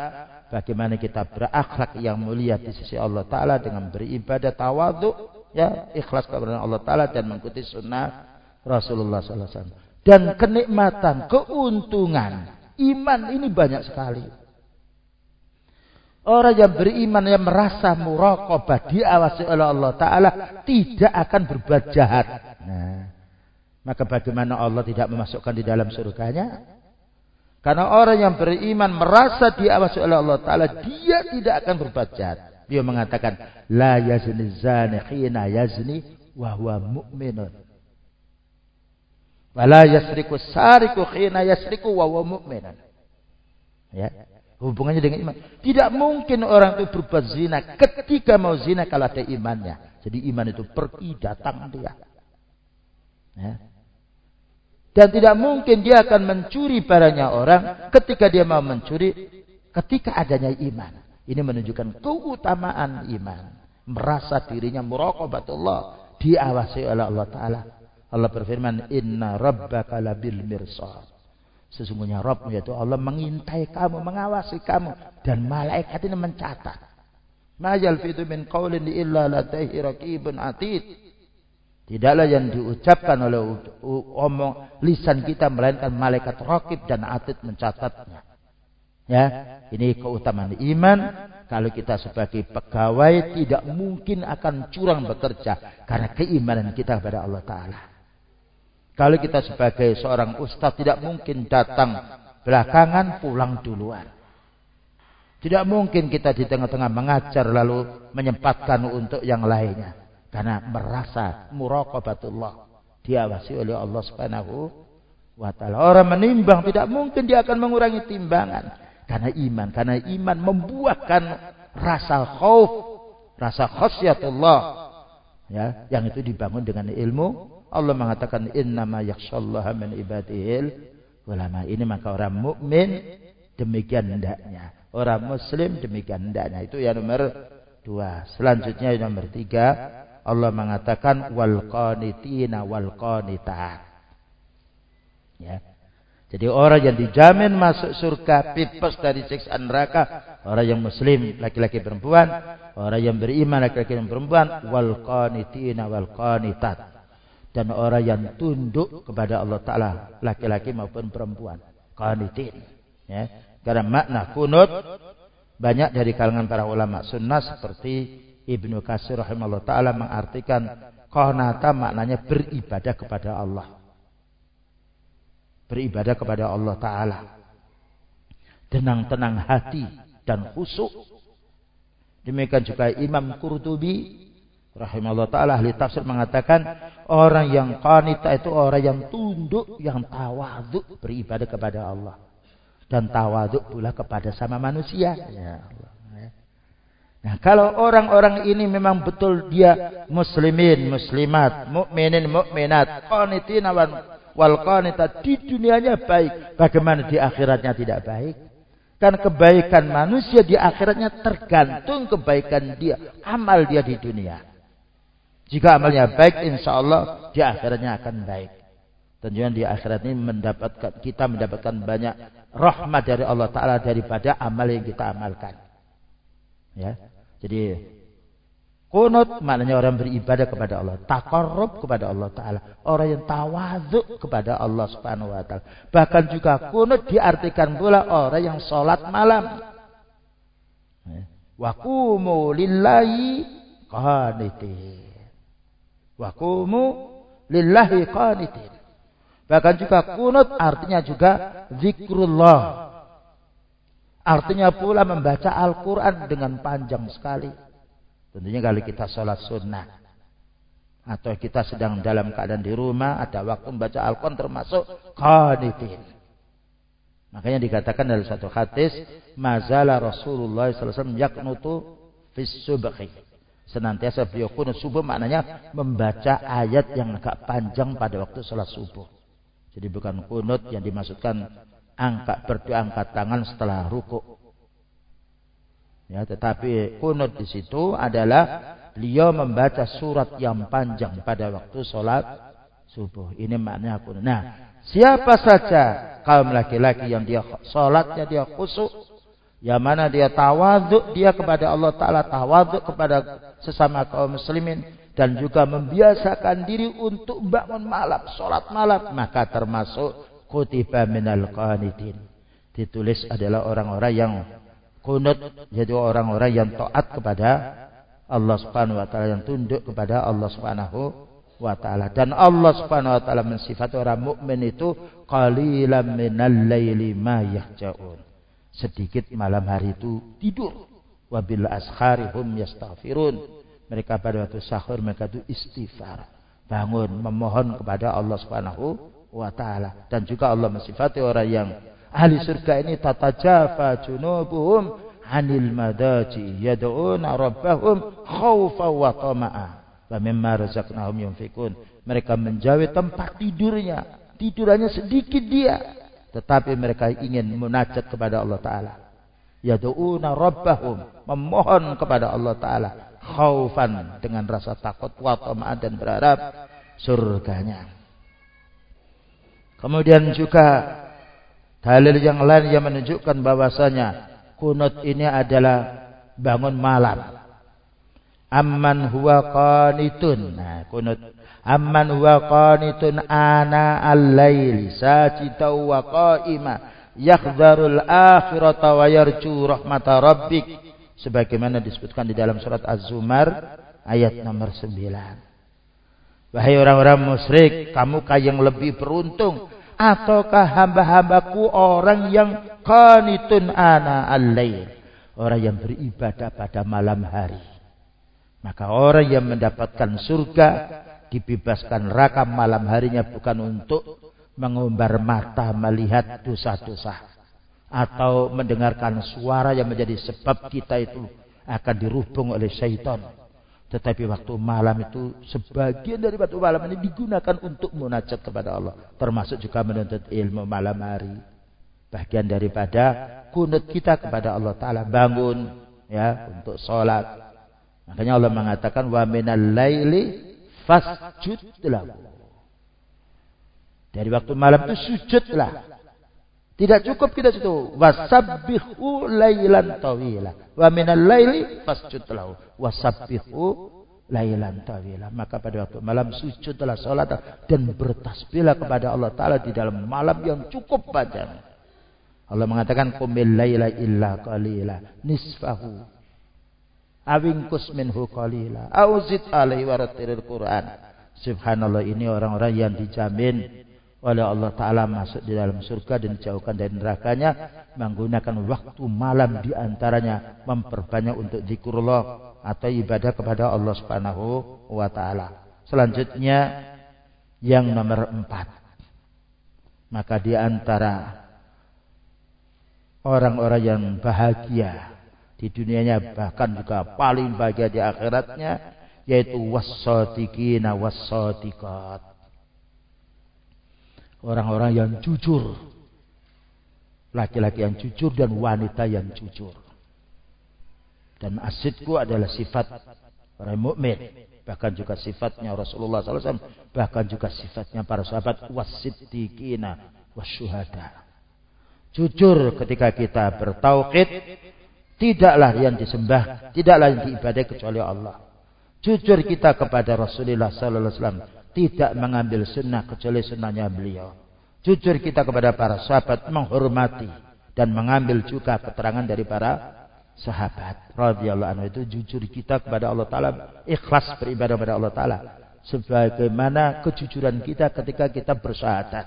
bagaimana kita berakhlak yang mulia di sisi Allah taala dengan beribadah tawadhu ya ikhlas kepada Allah taala dan mengikuti sunnah Rasulullah sallallahu alaihi wasallam dan kenikmatan keuntungan iman ini banyak sekali Orang yang beriman yang merasa muraqabah diawasi oleh Allah Ta'ala tidak akan berbuat jahat. Nah, maka bagaimana Allah tidak memasukkan di dalam surganya? Karena orang yang beriman merasa diawasi oleh Allah Ta'ala, dia tidak akan berbuat jahat. Dia mengatakan, La yazni zani khina yazni wa huwa mu'minun. Wa la yasriku sariku khina yasriku wa huwa mu'minun. Ya. Hubungannya dengan iman. Tidak mungkin orang itu berbuat zina ketika mau zina kalau ada imannya. Jadi iman itu pergi datang dia. Ya. Dan tidak mungkin dia akan mencuri barangnya orang ketika dia mau mencuri ketika adanya iman. Ini menunjukkan keutamaan iman. Merasa dirinya muraqabatullah. Diawasi oleh Allah Ta'ala. Allah berfirman, Inna rabbaka labil mirsad. Sesungguhnya Rabbmu yaitu Allah mengintai kamu, mengawasi kamu. Dan malaikat ini mencatat. Ma yalfidu min qawlin illa ladaihi raqibun atid. Tidaklah yang diucapkan oleh omong lisan kita melainkan malaikat rakib dan atid mencatatnya. Ya, ini keutamaan iman. Kalau kita sebagai pegawai tidak mungkin akan curang bekerja karena keimanan kita kepada Allah Taala. Kalau kita sebagai seorang ustadz tidak mungkin datang belakangan pulang duluan. Tidak mungkin kita di tengah-tengah mengajar lalu menyempatkan untuk yang lainnya. Karena merasa muraqabatullah. Diawasi oleh Allah subhanahu wa ta'ala. Orang menimbang tidak mungkin dia akan mengurangi timbangan. Karena iman. Karena iman membuahkan rasa khauf. Rasa khasyatullah. Ya, yang itu dibangun dengan ilmu. Allah mengatakan innama yakshallaha min ibadihil ulama. Ini maka orang mukmin demikian hendaknya. Orang muslim demikian hendaknya. Itu yang nomor dua. Selanjutnya yang nomor tiga. Allah mengatakan wal qanitina wal qanitat. Ya. Jadi orang yang dijamin masuk surga bebas dari siksa neraka, orang yang muslim laki-laki perempuan, orang yang beriman laki-laki dan perempuan wal qanitina wal qanitat. Dan orang yang tunduk kepada Allah taala, laki-laki maupun perempuan. Qanitin. Ya. Karena makna kunut banyak dari kalangan para ulama sunnah seperti Ibnu Kasir rahimahullah taala mengartikan qanata maknanya beribadah kepada Allah. Beribadah kepada Allah taala. Tenang-tenang hati dan khusyuk. Demikian juga Imam Qurtubi rahimahullah taala ahli tafsir mengatakan orang yang qanita itu orang yang tunduk, yang tawadhu beribadah kepada Allah dan tawadhu pula kepada sama manusia. Ya Allah. Nah, kalau orang-orang ini memang betul dia muslimin, muslimat, mukminin, mukminat, qanitin wal qanitat di dunianya baik, bagaimana di akhiratnya tidak baik? Kan kebaikan manusia di akhiratnya tergantung kebaikan dia, amal dia di dunia. Jika amalnya baik, insya Allah di akhiratnya akan baik. Tentunya di akhirat ini mendapatkan kita mendapatkan banyak rahmat dari Allah Taala daripada amal yang kita amalkan. Ya. Jadi kunut maknanya orang beribadah kepada Allah, takarrub kepada Allah taala, orang yang tawadhu kepada Allah Subhanahu wa taala. Bahkan juga kunut diartikan pula orang yang salat malam. Ya. Wa qumu lillahi qanitin. Wa qumu lillahi qanitin. Bahkan juga kunut artinya juga zikrullah. Artinya pula membaca Al-Quran dengan panjang sekali. Tentunya kalau kita sholat sunnah. Atau kita sedang dalam keadaan di rumah. Ada waktu membaca Al-Quran termasuk qanitin. Makanya dikatakan dalam satu hadis. Mazala Rasulullah SAW yaknutu fis subhi. Senantiasa beliau kunut subuh maknanya membaca ayat yang agak panjang pada waktu sholat subuh. Jadi bukan kunut yang dimaksudkan angkat berdoa angkat tangan setelah ruku. Ya, tetapi kunut di situ adalah beliau membaca surat yang panjang pada waktu sholat subuh. Ini maknanya kunut. Nah, siapa saja kaum laki-laki yang dia sholatnya dia khusyuk, yang mana dia tawaduk dia kepada Allah Taala tawaduk kepada sesama kaum muslimin dan juga membiasakan diri untuk bangun malam, sholat malam, maka termasuk kutiba minal qanitin. Ditulis adalah orang-orang yang kunut, jadi orang-orang yang taat kepada Allah Subhanahu wa taala yang tunduk kepada Allah Subhanahu wa taala. Dan Allah Subhanahu wa taala mensifati orang mukmin itu qalilan minal laili ma yahjaun. Sedikit malam hari itu tidur. Wabil asharihum yastaghfirun. Mereka pada waktu sahur mereka itu istighfar. Bangun memohon kepada Allah Subhanahu wa taala. Dan juga Allah mensifati orang yang ahli surga ini tatajafa junubuhum anil madaji yad'una rabbahum khaufa wa tama'a wa mimma razaqnahum yunfikun mereka menjauhi tempat tidurnya. Tidurannya sedikit dia. Tetapi mereka ingin munajat kepada Allah taala yad'una rabbahum memohon kepada Allah taala khaufan dengan rasa takut wa tama'an dan berharap surganya Kemudian juga dalil yang lain yang menunjukkan bahwasanya kunut ini adalah bangun malam. Amman huwa qanitun. Nah, kunut. Amman huwa qanitun ana al-laili sajida wa qa'ima yakhdharul akhirata wa yarju rahmata rabbik. Sebagaimana disebutkan di dalam surat Az-Zumar ayat nomor 9. Wahai orang-orang musyrik, kamu yang lebih beruntung ataukah hamba-hambaku orang yang qanitun ana al-lail orang yang beribadah pada malam hari maka orang yang mendapatkan surga dibebaskan neraka malam harinya bukan untuk mengumbar mata melihat dosa-dosa atau mendengarkan suara yang menjadi sebab kita itu akan dirubung oleh syaitan tetapi waktu malam itu sebagian dari waktu malam ini digunakan untuk munajat kepada Allah. Termasuk juga menuntut ilmu malam hari. Bagian daripada kunut kita kepada Allah Ta'ala. Bangun ya untuk sholat. Makanya Allah mengatakan wa minal laili fasjud. Dari waktu malam itu sujudlah. Tidak cukup kita situ. Wasabbihu lailan tawila. Wa minal laili fasjud lahu. Wasabbihu lailan tawila. Maka pada waktu malam sujudlah salat dan bertasbihlah kepada Allah taala di dalam malam yang cukup panjang. Allah mengatakan qumil laila illa qalila nisfahu awingkus minhu qalila auzid alaihi warattilil Qur'an. Subhanallah ini orang-orang yang dijamin oleh Allah Ta'ala masuk di dalam surga dan dijauhkan dari nerakanya menggunakan waktu malam di antaranya memperbanyak untuk zikrullah atau ibadah kepada Allah Subhanahu wa taala. Selanjutnya yang nomor empat. Maka di antara orang-orang yang bahagia di dunianya bahkan juga paling bahagia di akhiratnya yaitu wassadiqina wassadiqat orang-orang yang jujur. Laki-laki yang jujur dan wanita yang jujur. Dan asidku adalah sifat orang mukmin. Bahkan juga sifatnya Rasulullah SAW. Bahkan juga sifatnya para sahabat. Wasiddiqina wasyuhada. Jujur ketika kita bertauhid. Tidaklah yang disembah. Tidaklah yang diibadai kecuali Allah. Jujur kita kepada Rasulullah SAW tidak mengambil sunnah kecuali sunnahnya beliau. Jujur kita kepada para sahabat menghormati dan mengambil juga keterangan dari para sahabat radhiyallahu anhu itu jujur kita kepada Allah taala, ikhlas beribadah kepada Allah taala sebagaimana kejujuran kita ketika kita bersyahadat.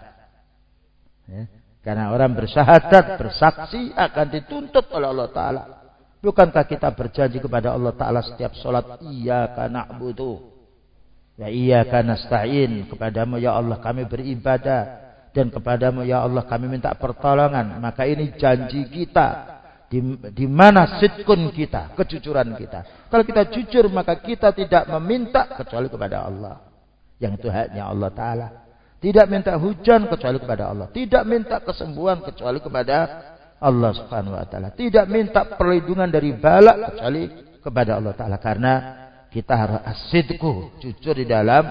Ya. Karena orang bersyahadat, bersaksi akan dituntut oleh Allah taala. Bukankah kita berjanji kepada Allah taala setiap sholat iya karena na'budu Ya iya karena nasta'in kepadamu ya Allah kami beribadah dan kepadamu ya Allah kami minta pertolongan. Maka ini janji kita di, di mana sitkun kita, kejujuran kita. Kalau kita jujur maka kita tidak meminta kecuali kepada Allah. Yang itu haknya Allah Ta'ala. Tidak minta hujan kecuali kepada Allah. Tidak minta kesembuhan kecuali kepada Allah Subhanahu Wa Ta'ala. Tidak minta perlindungan dari balak kecuali kepada Allah Ta'ala. Karena kita harus asidku, jujur di dalam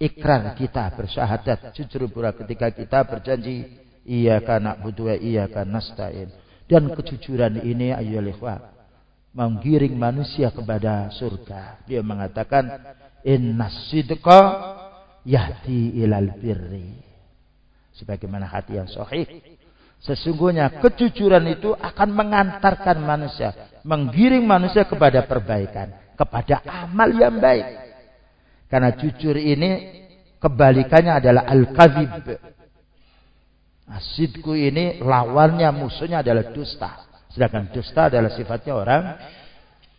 ikrar kita bersyahadat jujur pula ketika kita berjanji iya karena butuh iya karena nasta'in dan kejujuran ini ayo ikhwah menggiring manusia kepada surga. Dia mengatakan inna sidqa yahdi ilal birri. Sebagaimana hati yang sahih. Sesungguhnya kejujuran itu akan mengantarkan manusia, menggiring manusia kepada perbaikan, kepada amal yang baik. Karena jujur ini kebalikannya adalah al-kadzib. Asidku ini lawannya musuhnya adalah dusta. Sedangkan dusta adalah sifatnya orang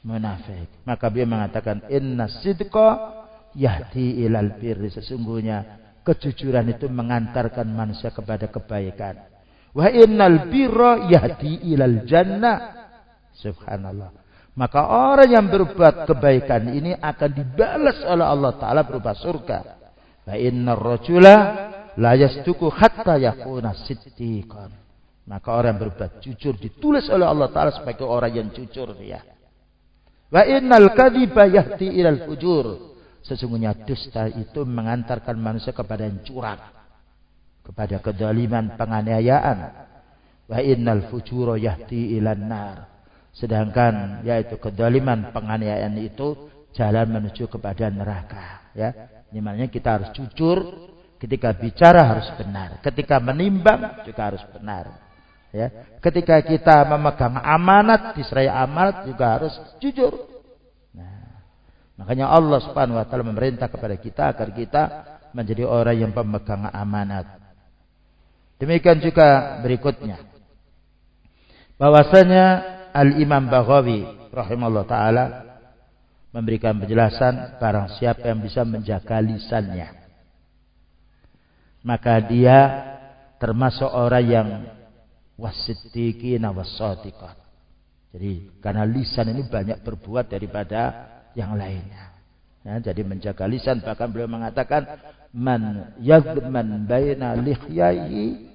munafik. Maka dia mengatakan inna sidqa yahdi ilal birri. Sesungguhnya kejujuran itu mengantarkan manusia kepada kebaikan. Wa innal birra yahdi ilal jannah. Subhanallah. Maka orang yang berbuat kebaikan ini akan dibalas oleh Allah Ta'ala berupa surga. Wa innar rajula la yasduku hatta yakuna siddiqan. Maka orang yang berbuat jujur ditulis oleh Allah Ta'ala sebagai orang yang jujur dia. Wa innal kadhiba yahdi ilal fujur. Sesungguhnya dusta itu mengantarkan manusia kepada yang curang. Kepada kedaliman penganiayaan. Wa innal fujuro yahdi ilan nar. Sedangkan yaitu kedaliman penganiayaan itu jalan menuju kepada neraka. Ya, ini maknanya kita harus jujur Ketika bicara harus benar. Ketika menimbang juga harus benar. Ya. Ketika kita memegang amanat, diserai amanat juga harus jujur. Nah, makanya Allah Subhanahu wa taala memerintah kepada kita agar kita menjadi orang yang pemegang amanat. Demikian juga berikutnya. Bahwasanya Al-Imam Baghawi rahimahullah taala memberikan penjelasan barang siapa yang bisa menjaga lisannya maka dia termasuk orang yang wasiddiqina wassadiqat. Jadi karena lisan ini banyak berbuat daripada yang lainnya. Ya, jadi menjaga lisan bahkan beliau mengatakan man yadman baina lihyaihi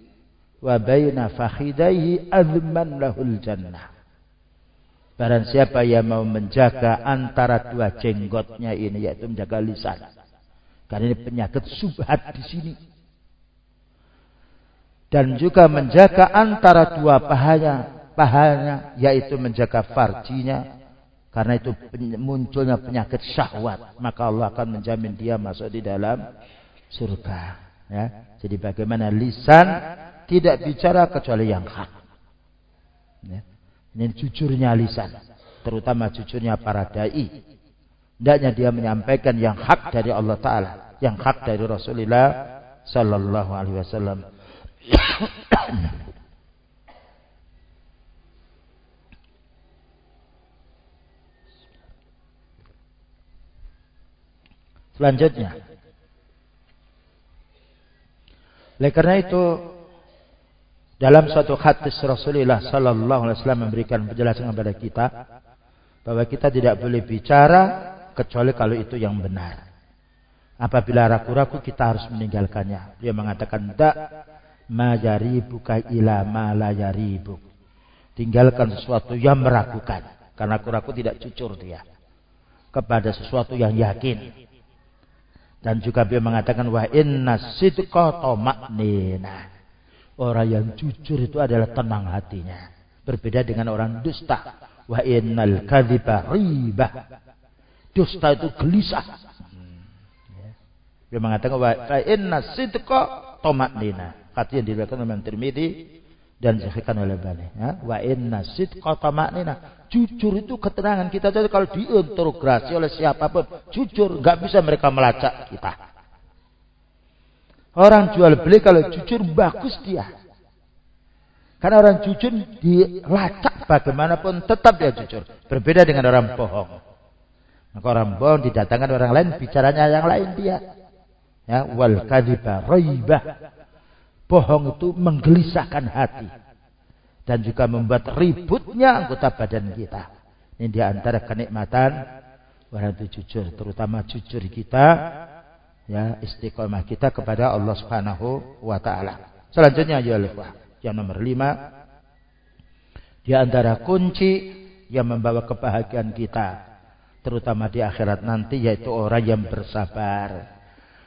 wa baina fakhidaihi azman lahul jannah. Barang siapa yang mau menjaga antara dua jenggotnya ini yaitu menjaga lisan. Karena ini penyakit subhat di sini dan juga menjaga antara dua pahanya pahanya yaitu menjaga farjinya karena itu munculnya penyakit syahwat maka Allah akan menjamin dia masuk di dalam surga ya jadi bagaimana lisan tidak bicara kecuali yang hak ya. Ini jujurnya lisan terutama jujurnya para dai hendaknya dia menyampaikan yang hak dari Allah taala yang hak dari Rasulullah sallallahu alaihi wasallam Selanjutnya. Oleh karena itu dalam suatu hadis Rasulullah sallallahu alaihi wasallam memberikan penjelasan kepada kita bahwa kita tidak boleh bicara kecuali kalau itu yang benar. Apabila ragu-ragu kita harus meninggalkannya. Dia mengatakan tidak ma yaribuka ila ma la yaribuk. Tinggalkan sesuatu yang meragukan. Karena aku-ragu tidak jujur dia. Kepada sesuatu yang yakin. Dan juga dia mengatakan wa inna sidqa tamaknina. Orang yang jujur itu adalah tenang hatinya. Berbeda dengan orang dusta. Wa innal kadhiba ribah. Dusta itu gelisah. Hmm. Ya. Dia mengatakan wa inna sidqa tamaknina. Hadis yang diriwayatkan oleh Tirmidzi dan disahihkan oleh Bani. Ya. Wa inna sidqa tamanina. Jujur itu ketenangan kita. Jadi kalau diinterogasi oleh siapa pun, jujur nggak bisa mereka melacak kita. Orang jual beli kalau jujur bagus dia. Karena orang jujur dilacak bagaimanapun tetap dia jujur. Berbeda dengan orang bohong. Maka orang bohong didatangkan orang lain bicaranya yang lain dia. Ya, wal kadhiba raibah Bohong itu menggelisahkan hati. Dan juga membuat ributnya anggota badan kita. Ini di antara kenikmatan orang itu jujur. Terutama jujur kita. Ya, istiqomah kita kepada Allah subhanahu wa ta'ala. Selanjutnya ya Yang nomor lima. Di antara kunci yang membawa kebahagiaan kita. Terutama di akhirat nanti yaitu orang yang bersabar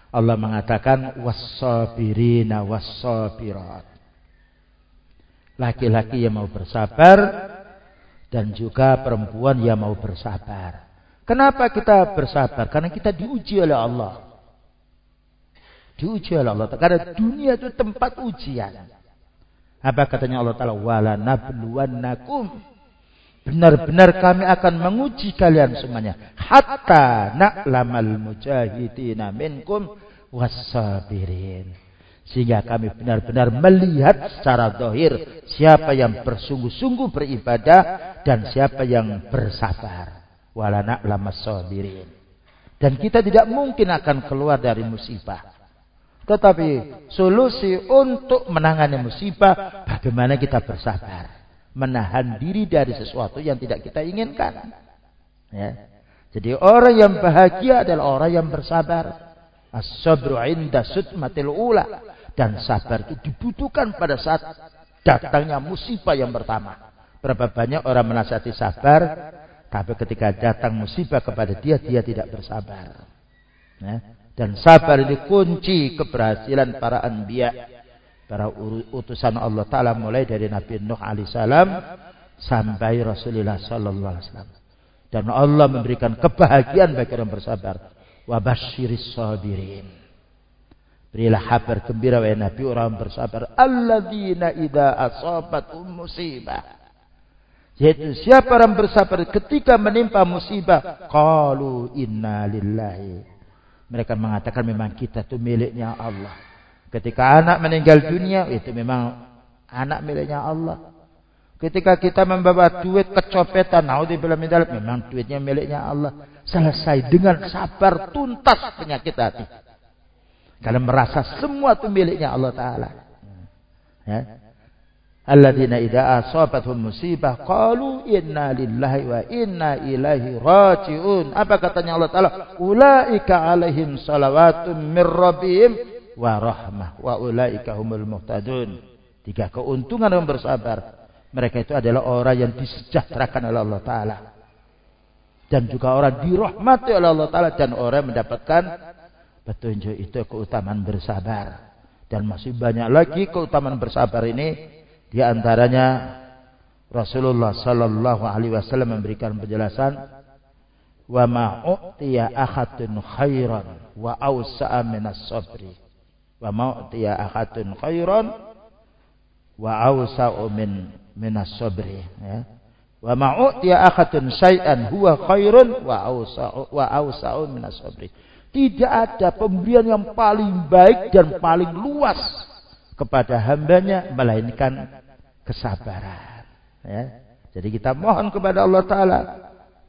Allah mengatakan wassabirina wassabirat. Laki-laki yang mau bersabar dan juga perempuan yang mau bersabar. Kenapa kita bersabar? Karena kita diuji oleh Allah. Diuji oleh Allah. Karena dunia itu tempat ujian. Apa katanya Allah Ta'ala? Wala nabluwannakum. Benar-benar kami akan menguji kalian semuanya. Hatta na'lamal mujahidina minkum wassabirin. Sehingga kami benar-benar melihat secara dohir siapa yang bersungguh-sungguh beribadah dan siapa yang bersabar. Wala na'lamas sabirin. Dan kita tidak mungkin akan keluar dari musibah. Tetapi solusi untuk menangani musibah bagaimana kita bersabar menahan diri dari sesuatu yang tidak kita inginkan. Ya. Jadi orang yang bahagia adalah orang yang bersabar. As-sabru inda sutmatil ula. Dan sabar itu dibutuhkan pada saat datangnya musibah yang pertama. Berapa banyak orang menasihati sabar, tapi ketika datang musibah kepada dia, dia tidak bersabar. Ya. Dan sabar ini kunci keberhasilan para anbiya para utusan Allah Ta'ala mulai dari Nabi Nuh alaihissalam sampai Rasulullah sallallahu alaihi wasallam. Dan Allah memberikan kebahagiaan bagi orang bersabar. Wabashiris sabirin. Berilah kabar gembira wahai Nabi orang bersabar. Alladzina idza asabatum musibah. Yaitu siapa orang bersabar ketika menimpa musibah. Qalu inna lillahi. Mereka mengatakan memang kita itu miliknya Allah. Ketika anak meninggal dunia, itu memang anak miliknya Allah. Ketika kita membawa duit kecopetan, naudzubillah memang duitnya miliknya Allah. Selesai dengan sabar tuntas penyakit hati. Kalau merasa semua itu miliknya Allah Taala. Ya. Alladzina idza asabatuhum musibah qalu inna lillahi wa inna ilaihi rajiun. Apa katanya Allah Taala? Ulaika alaihim salawatun mir rabbihim wa rahmah wa ulaika humul muhtadun. Tiga keuntungan yang bersabar. Mereka itu adalah orang yang disejahterakan oleh Allah Ta'ala. Dan juga orang dirahmati oleh Allah Ta'ala. Dan orang mendapatkan petunjuk itu keutamaan bersabar. Dan masih banyak lagi keutamaan bersabar ini. Di antaranya Rasulullah Sallallahu Alaihi Wasallam memberikan penjelasan. Wa ma'u'tiya akhatun khairan wa awsa'a minas sabri wa ma'tiya ahadun khairan wa awsa'u min minas sabri ya wa ma'tiya ahadun syai'an huwa khairun wa awsa'u wa awsa'u minas sabri tidak ada pemberian yang paling baik dan paling luas kepada hambanya melainkan kesabaran. Ya. Jadi kita mohon kepada Allah taala.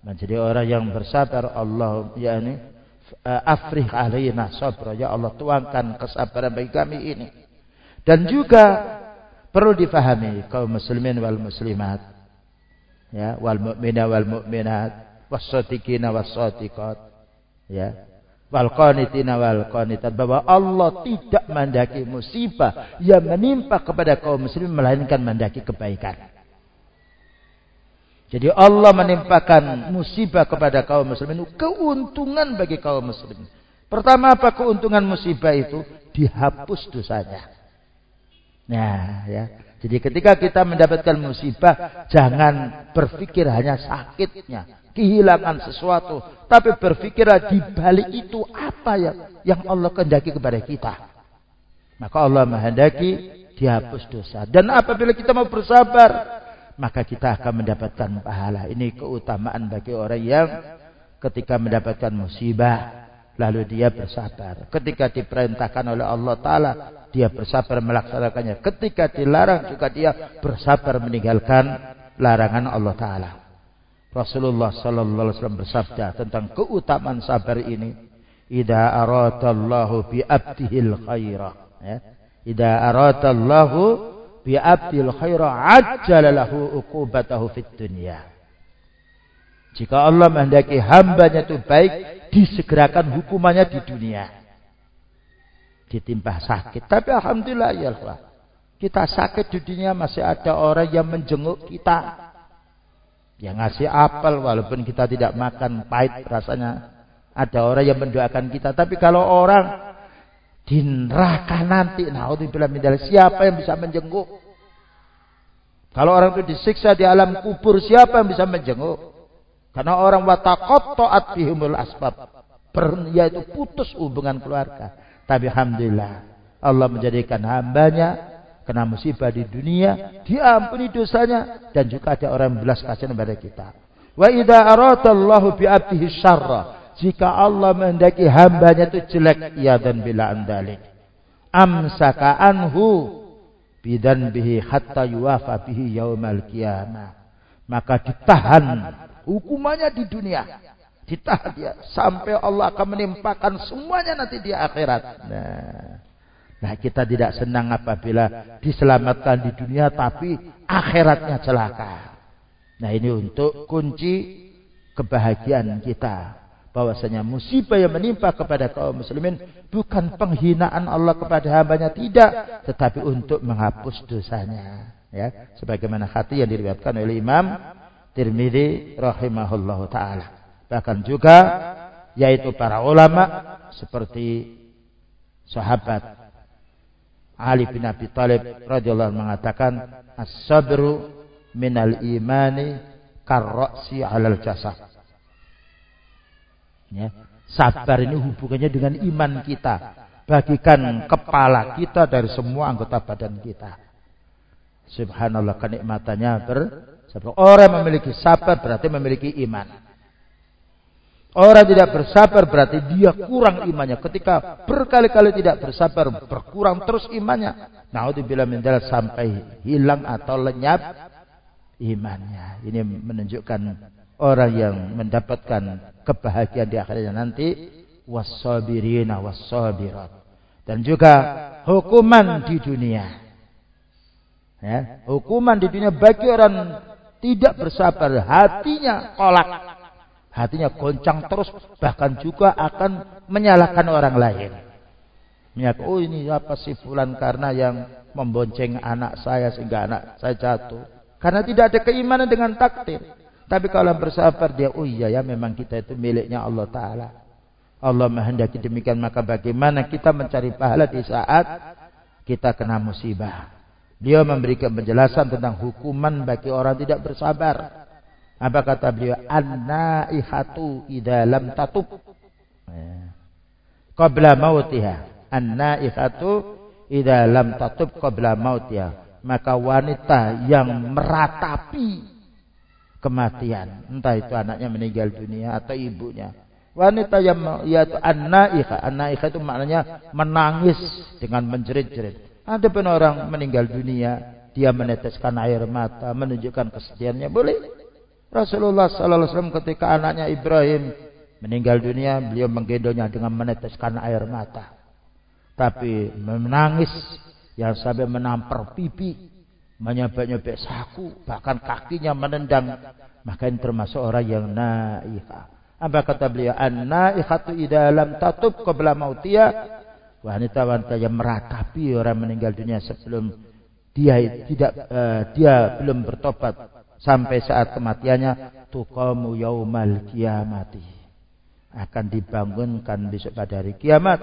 Menjadi orang yang bersabar Allah yakni Eh, afrih alaina sabra. Ya Allah tuangkan kesabaran bagi kami ini. Dan juga perlu difahami kaum muslimin wal muslimat. Ya wal mu'mina wal mu'minat. Was-sadiqina was-sadiqat. Ya wal qanitina wal qanitat bahwa Allah tidak mendaki musibah yang menimpa kepada kaum muslimin melainkan mendaki kebaikan jadi Allah menimpakan musibah kepada kaum muslimin keuntungan bagi kaum muslimin. Pertama apa keuntungan musibah itu? Dihapus dosanya. Nah, ya. Jadi ketika kita mendapatkan musibah, jangan berpikir hanya sakitnya, kehilangan sesuatu, tapi berpikirlah di balik itu apa yang yang Allah kehendaki kepada kita. Maka Allah menghendaki dihapus dosa. Dan apabila kita mau bersabar, maka kita akan mendapatkan pahala. Ini keutamaan bagi orang yang ketika mendapatkan musibah, lalu dia bersabar. Ketika diperintahkan oleh Allah Ta'ala, dia bersabar melaksanakannya. Ketika dilarang juga dia bersabar meninggalkan larangan Allah Ta'ala. Rasulullah Sallallahu Alaihi Wasallam bersabda tentang keutamaan sabar ini. Ida aradallahu bi abdihil khairah. Ya. Ida aradallahu bi abdil khairah ajjala lahu uqubatahu fid dunya. Jika Allah menghendaki hambanya itu baik, disegerakan hukumannya di dunia. Ditimpa sakit. Tapi Alhamdulillah ya Allah. Kita sakit di dunia masih ada orang yang menjenguk kita. Yang ngasih apel walaupun kita tidak makan pahit rasanya. Ada orang yang mendoakan kita. Tapi kalau orang di neraka nanti. Nah, siapa yang bisa menjenguk? Kalau orang itu disiksa di alam kubur. Siapa yang bisa menjenguk? Karena orang watakot toat bihumul asbab. Yaitu putus hubungan keluarga. Tapi Alhamdulillah. Allah menjadikan hambanya kena musibah di dunia, diampuni dosanya dan juga ada orang yang belas kasihan kepada kita. Wa idza aradallahu bi abdihi syarra, jika Allah menghendaki hambanya itu jelek, ya dan bila andalik. Amsaka anhu bidan bihi hatta yuwafa bihi yaumal qiyamah. Maka ditahan hukumannya di dunia. Ditahan dia sampai Allah akan menimpakan semuanya nanti di akhirat. Nah, Nah kita tidak senang apabila diselamatkan di dunia tapi akhiratnya celaka. Nah ini untuk kunci kebahagiaan kita. Bahwasanya musibah yang menimpa kepada kaum muslimin bukan penghinaan Allah kepada hambanya tidak, tetapi untuk menghapus dosanya. Ya, sebagaimana hati yang diriwayatkan oleh Imam Tirmidzi rahimahullahu taala. Bahkan juga yaitu para ulama seperti sahabat Ali bin Abi Thalib radhiyallahu mengatakan as-sabru minal imani karroksi alal jasad. Ya. Sabar ini hubungannya dengan iman kita. Bagikan kepala kita dari semua anggota badan kita. Subhanallah kenikmatannya ber Orang memiliki sabar berarti memiliki iman. Orang tidak bersabar berarti dia kurang imannya. Ketika berkali-kali tidak bersabar, berkurang terus imannya. Naudzubillah min sampai hilang atau lenyap imannya. Ini menunjukkan orang yang mendapatkan kebahagiaan di akhirnya nanti wasabirina wasabirat. Dan juga hukuman di dunia. Ya, hukuman di dunia bagi orang tidak bersabar, hatinya kolak Hatinya goncang terus bahkan juga akan menyalahkan orang lain. Menyatakan, oh ini apa sih fulan karena yang membonceng anak saya sehingga anak saya jatuh. Karena tidak ada keimanan dengan takdir. Tapi kalau bersabar dia, oh iya ya memang kita itu miliknya Allah Ta'ala. Allah menghendaki demikian maka bagaimana kita mencari pahala di saat kita kena musibah. Dia memberikan penjelasan tentang hukuman bagi orang tidak bersabar. Apa kata beliau? An-naihatu idza lam tatub. Ya. Qabla mautiha. An-naihatu idza lam tatub qabla mautiha. Maka wanita yang meratapi kematian, entah itu anaknya meninggal dunia atau ibunya. Wanita yang yaitu an-naiha. An-naiha itu maknanya menangis dengan menjerit-jerit. Ada pun orang meninggal dunia, dia meneteskan air mata, menunjukkan kesedihannya, boleh. Rasulullah sallallahu alaihi wasallam ketika anaknya Ibrahim meninggal dunia, beliau menggendongnya dengan meneteskan air mata. Tapi menangis yang sampai menampar pipi, menyebek-nyebek saku, bahkan kakinya menendang. Maka ini termasuk orang yang naiha. Apa kata beliau? An-naihatu idalam tatub qabla mautia. Wanita-wanita yang meratapi orang meninggal dunia sebelum dia tidak uh, dia belum bertobat sampai saat kematiannya tuqamu yaumal kiamati akan dibangunkan besok pada hari kiamat.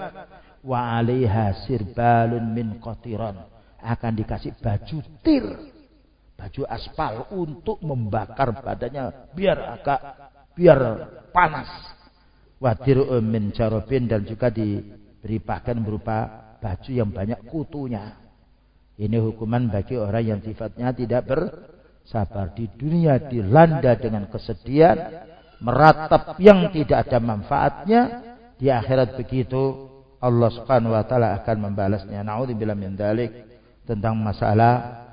Wa alaiha sirbalun min qatiran. Akan dikasih baju tir. Baju aspal untuk membakar badannya. Biar agak biar panas. Wadir min jarobin dan juga diberi pakaian berupa baju yang banyak kutunya. Ini hukuman bagi orang yang sifatnya tidak bersabar di dunia dilanda dengan kesedihan, meratap yang tidak ada manfaatnya, di akhirat begitu Allah Subhanahu wa taala akan membalasnya. Nauzubillah min dzalik tentang masalah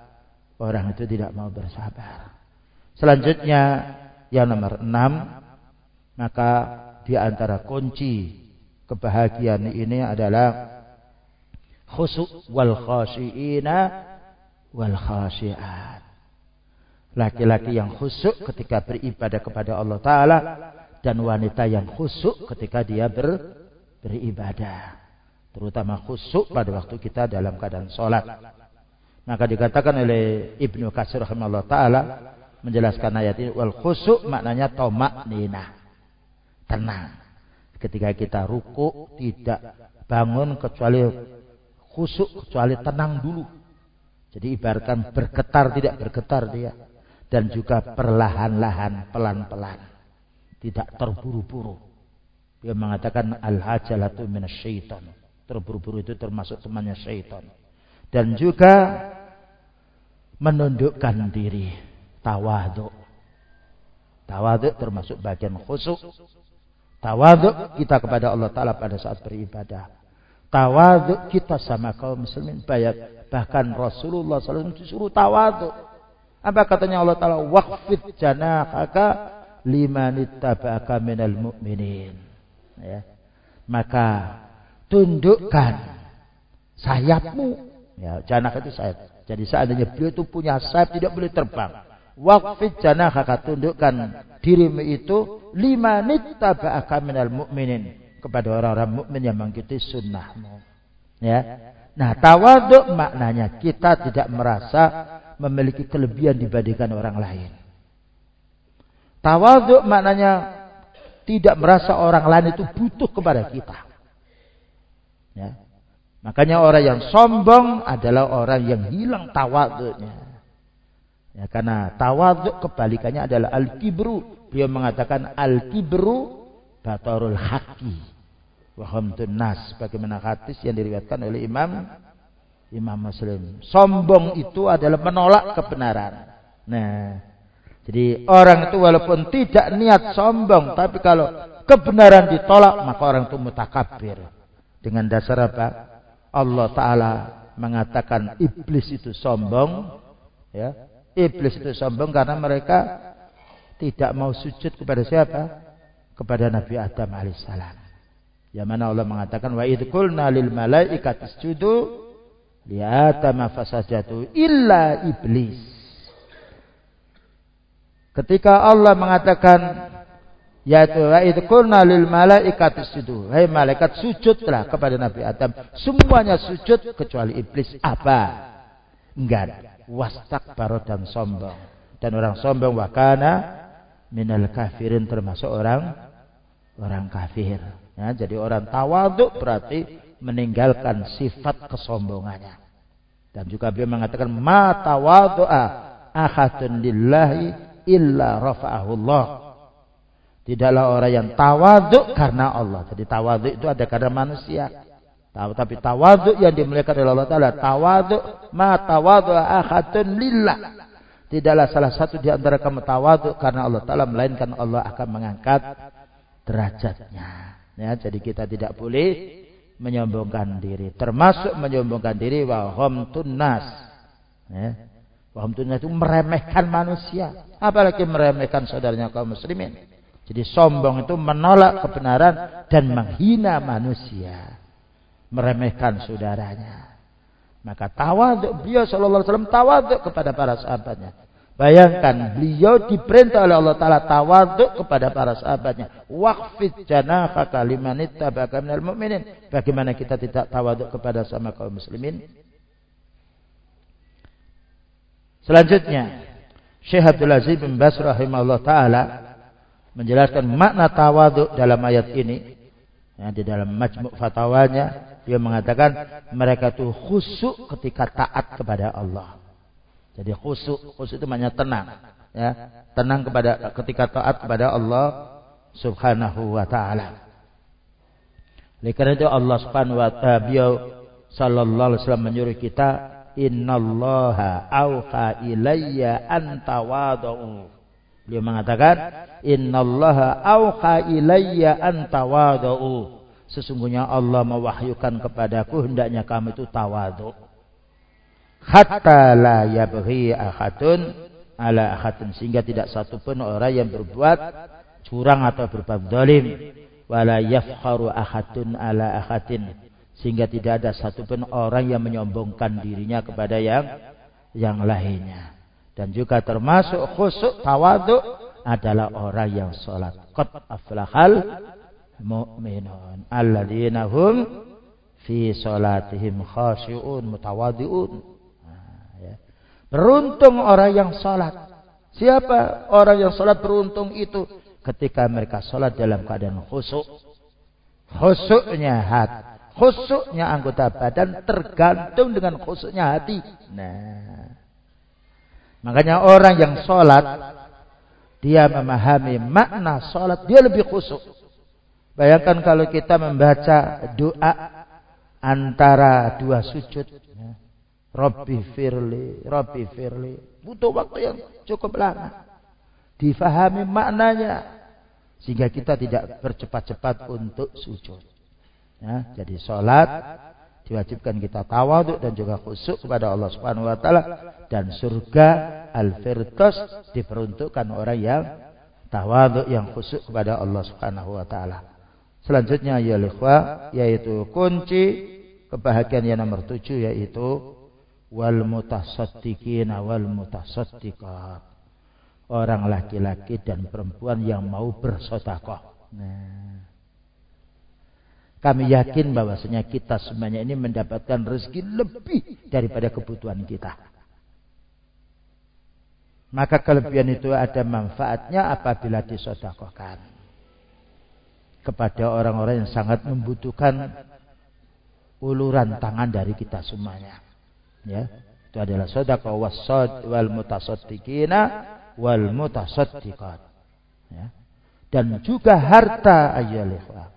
orang itu tidak mau bersabar. Selanjutnya yang nomor enam maka di antara kunci kebahagiaan ini adalah khusuk wal khashiina wal khashiat. Laki-laki yang khusuk ketika beribadah kepada Allah Ta'ala. Dan wanita yang khusuk ketika dia ber, beribadah. Terutama khusuk pada waktu kita dalam keadaan sholat. Maka dikatakan oleh Ibnu Kasir rahimahullah ta'ala. Menjelaskan ayat ini. Wal khusuk maknanya tomak nina. Tenang. Ketika kita ruku tidak bangun kecuali khusuk kecuali tenang dulu. Jadi ibaratkan bergetar tidak bergetar dia. Dan juga perlahan-lahan pelan-pelan. Tidak terburu-buru. Dia mengatakan al-hajalatu minasyaitan. Terburu-buru itu termasuk temannya syaitan. Dan juga menundukkan diri. Tawaduk. Tawaduk termasuk bagian khusuk. Tawaduk kita kepada Allah Ta'ala pada saat beribadah tawaduk kita sama kaum muslimin bahkan Rasulullah SAW disuruh tawaduk apa katanya Allah Taala? Waqfid janahaka limanittaba'aka minal mu'minin. Ya. Maka tundukkan sayapmu. Ya janah itu sayap. Jadi seandainya beliau itu punya sayap tidak boleh terbang. Waqfid janahaka tundukkan dirimu itu limanittaba'aka minal mu'minin. Kepada orang-orang mukmin yang mengikuti sunnahmu. Ya. Nah, tawaduk maknanya kita tidak merasa memiliki kelebihan dibandingkan orang lain. Tawaduk maknanya tidak merasa orang lain itu butuh kepada kita. Ya. Makanya orang yang sombong adalah orang yang hilang tawaduknya. Ya, karena tawaduk kebalikannya adalah al-kibru. Beliau mengatakan al-kibru batarul haqi Wahamtun nas bagaimana hadis yang diriwayatkan oleh Imam Imam Muslim. Sombong itu adalah menolak kebenaran. Nah, jadi orang itu walaupun tidak niat sombong, tapi kalau kebenaran ditolak maka orang itu mutakabir. Dengan dasar apa? Allah Taala mengatakan iblis itu sombong, ya. Iblis itu sombong karena mereka tidak mau sujud kepada siapa? Kepada Nabi Adam alaihissalam. Yang mana Allah mengatakan wa idh qulna lil malaikati isjudu li atama fasajatu illa iblis. Ketika Allah mengatakan yaitu idh qulna lil malaikati isjudu, hai malaikat sujudlah kepada Nabi Adam. Semuanya sujud kecuali iblis. Apa? Enggak. Wastakbara dan sombong. Dan orang sombong wakana minal kafirin termasuk orang orang kafir. Ya, jadi orang tawaduk berarti meninggalkan sifat kesombongannya. Dan juga beliau mengatakan ma tawadu'a ahadun lillahi illa rafa'ahullah. Tidaklah orang yang tawaduk karena Allah. Jadi tawaduk itu ada karena manusia. Tapi tawaduk yang dimuliakan oleh Allah Taala tawaduk ma tawadu'a ahadun lillah. Tidaklah salah satu di antara kamu tawaduk karena Allah Taala melainkan Allah akan mengangkat derajatnya. Ya, jadi kita tidak boleh menyombongkan diri. Termasuk menyombongkan diri wahum tunas. Ya. Wahum tunas itu meremehkan manusia. Apalagi meremehkan saudaranya kaum muslimin. Jadi sombong itu menolak kebenaran dan menghina manusia. Meremehkan saudaranya. Maka tawaduk beliau sallallahu alaihi wasallam tawaduk kepada para sahabatnya. Bayangkan beliau diperintah oleh Allah Ta'ala tawaduk kepada para sahabatnya. Waqfid janahaka kalimanit mu'minin. Bagaimana kita tidak tawaduk kepada sama kaum muslimin? Selanjutnya, Syekh Abdul Aziz bin Bas rahimahullah ta'ala menjelaskan makna tawaduk dalam ayat ini. Ya, di dalam majmuk fatwanya dia mengatakan mereka itu khusuk ketika taat kepada Allah. Jadi khusyuk, khusyuk itu maknanya tenang, ya. Tenang kepada ketika taat kepada Allah Subhanahu wa taala. Oleh karena itu Allah Subhanahu wa taala beliau sallallahu alaihi wasallam menyuruh kita innallaha auha ilayya anta wada'u. Beliau mengatakan innallaha auha ilayya anta wada'u. Sesungguhnya Allah mewahyukan kepadaku hendaknya kamu itu tawadu. Hatta la yabghi ahadun ala ahadun. Sehingga tidak satu pun orang yang berbuat curang atau berbuat zalim wala yafkharu ahadun ala ahadin. Sehingga tidak ada satupun orang yang menyombongkan dirinya kepada yang yang lainnya. Dan juga termasuk khusuk tawadu adalah orang yang salat qad aflahal mu'minun. Alladzina hum fi salatihim khashi'un mutawaddi'un ya. Beruntung orang yang salat siapa orang yang salat beruntung itu ketika mereka salat dalam keadaan khusuk khusuknya hati Khusuknya anggota badan tergantung dengan khusuknya hati. Nah. Makanya orang yang sholat. Dia memahami makna sholat. Dia lebih khusuk. Bayangkan kalau kita membaca doa antara dua sujud. Robbi firli, Robbi firli. Butuh waktu yang cukup lama. Difahami maknanya. Sehingga kita tidak bercepat-cepat untuk sujud. Ya, jadi sholat diwajibkan kita tawaduk dan juga khusyuk kepada Allah Subhanahu wa taala dan surga al-firdaus diperuntukkan orang yang tawaduk yang khusyuk kepada Allah Subhanahu wa taala. Selanjutnya ya ikhwah yaitu kunci kebahagiaan yang nomor tujuh yaitu wal mutasaddiqin wal mutasaddiqat. Orang laki-laki dan perempuan yang mau bersedekah. Nah, kami yakin bahwasanya kita semuanya ini mendapatkan rezeki lebih daripada kebutuhan kita. Maka kelebihan itu ada manfaatnya apabila disodakokan. Kepada orang-orang yang sangat membutuhkan uluran tangan dari kita semuanya. Ya, itu adalah sodakoh wasod wal mutasaddiqina wal mutasaddiqat. Ya. Dan juga harta ayyalihwa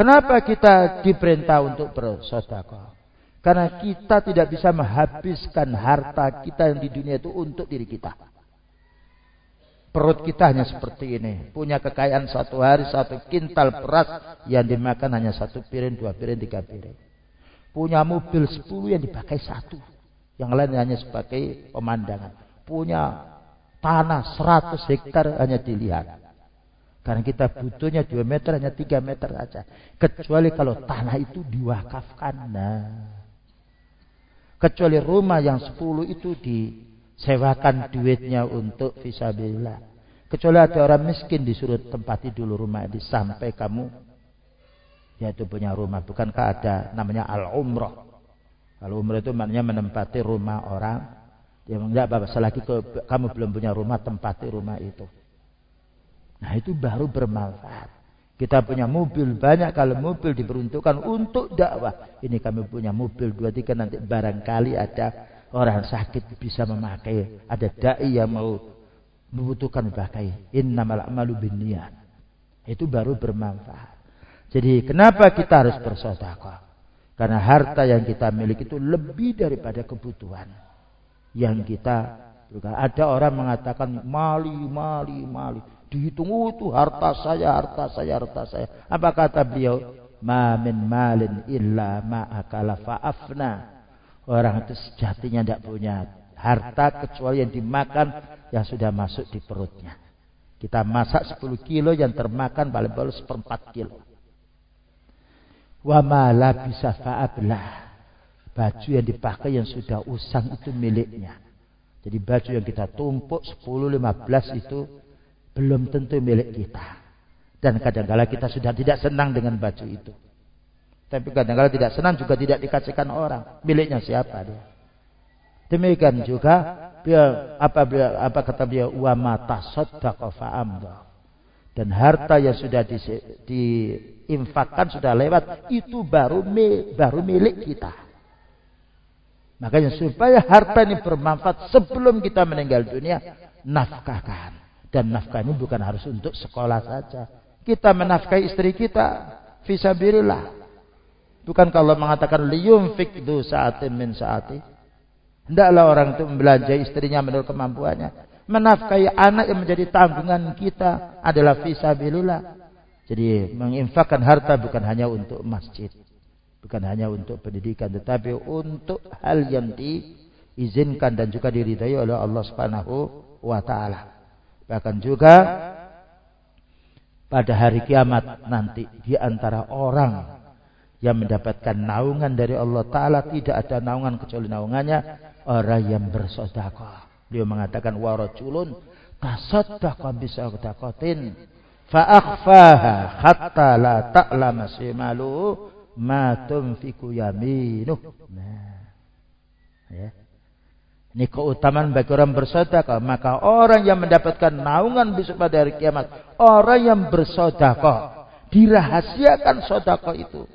Kenapa kita diperintah untuk bersedekah? Karena kita tidak bisa menghabiskan harta kita yang di dunia itu untuk diri kita. Perut kita hanya seperti ini. Punya kekayaan satu hari satu kintal beras yang dimakan hanya satu piring, dua piring, tiga piring. Punya mobil sepuluh yang dipakai satu. Yang lain hanya sebagai pemandangan. Punya tanah seratus hektar hanya dilihat. Karena kita butuhnya 2 meter hanya 3 meter saja. Kecuali kalau tanah itu diwakafkan. Nah. Kecuali rumah yang 10 itu disewakan duitnya untuk visabilillah. Kecuali ada orang miskin disuruh tempati dulu rumah ini sampai kamu yaitu punya rumah. Bukankah ada namanya al-umrah. Al-umrah itu maknanya menempati rumah orang. Ya enggak apa-apa selagi kamu belum punya rumah tempati rumah itu. Nah itu baru bermanfaat. Kita punya mobil banyak kalau mobil diperuntukkan untuk dakwah. Ini kami punya mobil dua tiga nanti barangkali ada orang sakit bisa memakai. Ada dai yang mau membutuhkan pakai. Innamal amalu binniyat. Itu baru bermanfaat. Jadi kenapa kita harus bersedekah? Karena harta yang kita miliki itu lebih daripada kebutuhan yang kita ada orang mengatakan mali mali mali dihitung oh, itu harta saya, harta saya, harta saya. Apa kata beliau? Ma min malin illa ma akala fa'afna. Orang itu sejatinya tidak punya harta kecuali yang dimakan yang sudah masuk di perutnya. Kita masak 10 kilo yang termakan paling baru seperempat kilo. Wa ma la bisa fa'ablah. Baju yang dipakai yang sudah usang itu miliknya. Jadi baju yang kita tumpuk 10, 15 itu belum tentu milik kita. Dan kadang-kala kita sudah tidak senang dengan baju itu. Tapi kadang-kala tidak senang juga tidak dikasihkan orang. Miliknya siapa dia? Demikian juga dia, apa apa kata dia wa mata Dan harta yang sudah di, diinfakkan sudah lewat itu baru baru milik kita. Makanya supaya harta ini bermanfaat sebelum kita meninggal dunia, nafkahkan. Dan nafkah ini bukan harus untuk sekolah saja. Kita menafkahi istri kita. Fisabilillah. Bukan kalau mengatakan liyum fikdu saatin min saati. Hendaklah orang itu membelanja istrinya menurut kemampuannya. Menafkahi anak yang menjadi tanggungan kita adalah fisabilillah. Jadi menginfakkan harta bukan hanya untuk masjid. Bukan hanya untuk pendidikan. Tetapi untuk hal yang diizinkan dan juga diridai oleh Allah subhanahu wa ta'ala. Bahkan juga pada hari kiamat nanti di antara orang yang mendapatkan naungan dari Allah Ta'ala tidak ada naungan kecuali naungannya orang yang bersedekah. Beliau mengatakan warajulun tasaddaqa bisadaqatin fa akhfaha hatta la ta'lama shimalu ma tunfiku yaminuh. Nah. Ya. Ini keutamaan bagi orang bersedekah. Maka orang yang mendapatkan naungan besok pada hari kiamat. Orang yang bersedekah. Dirahasiakan sedekah itu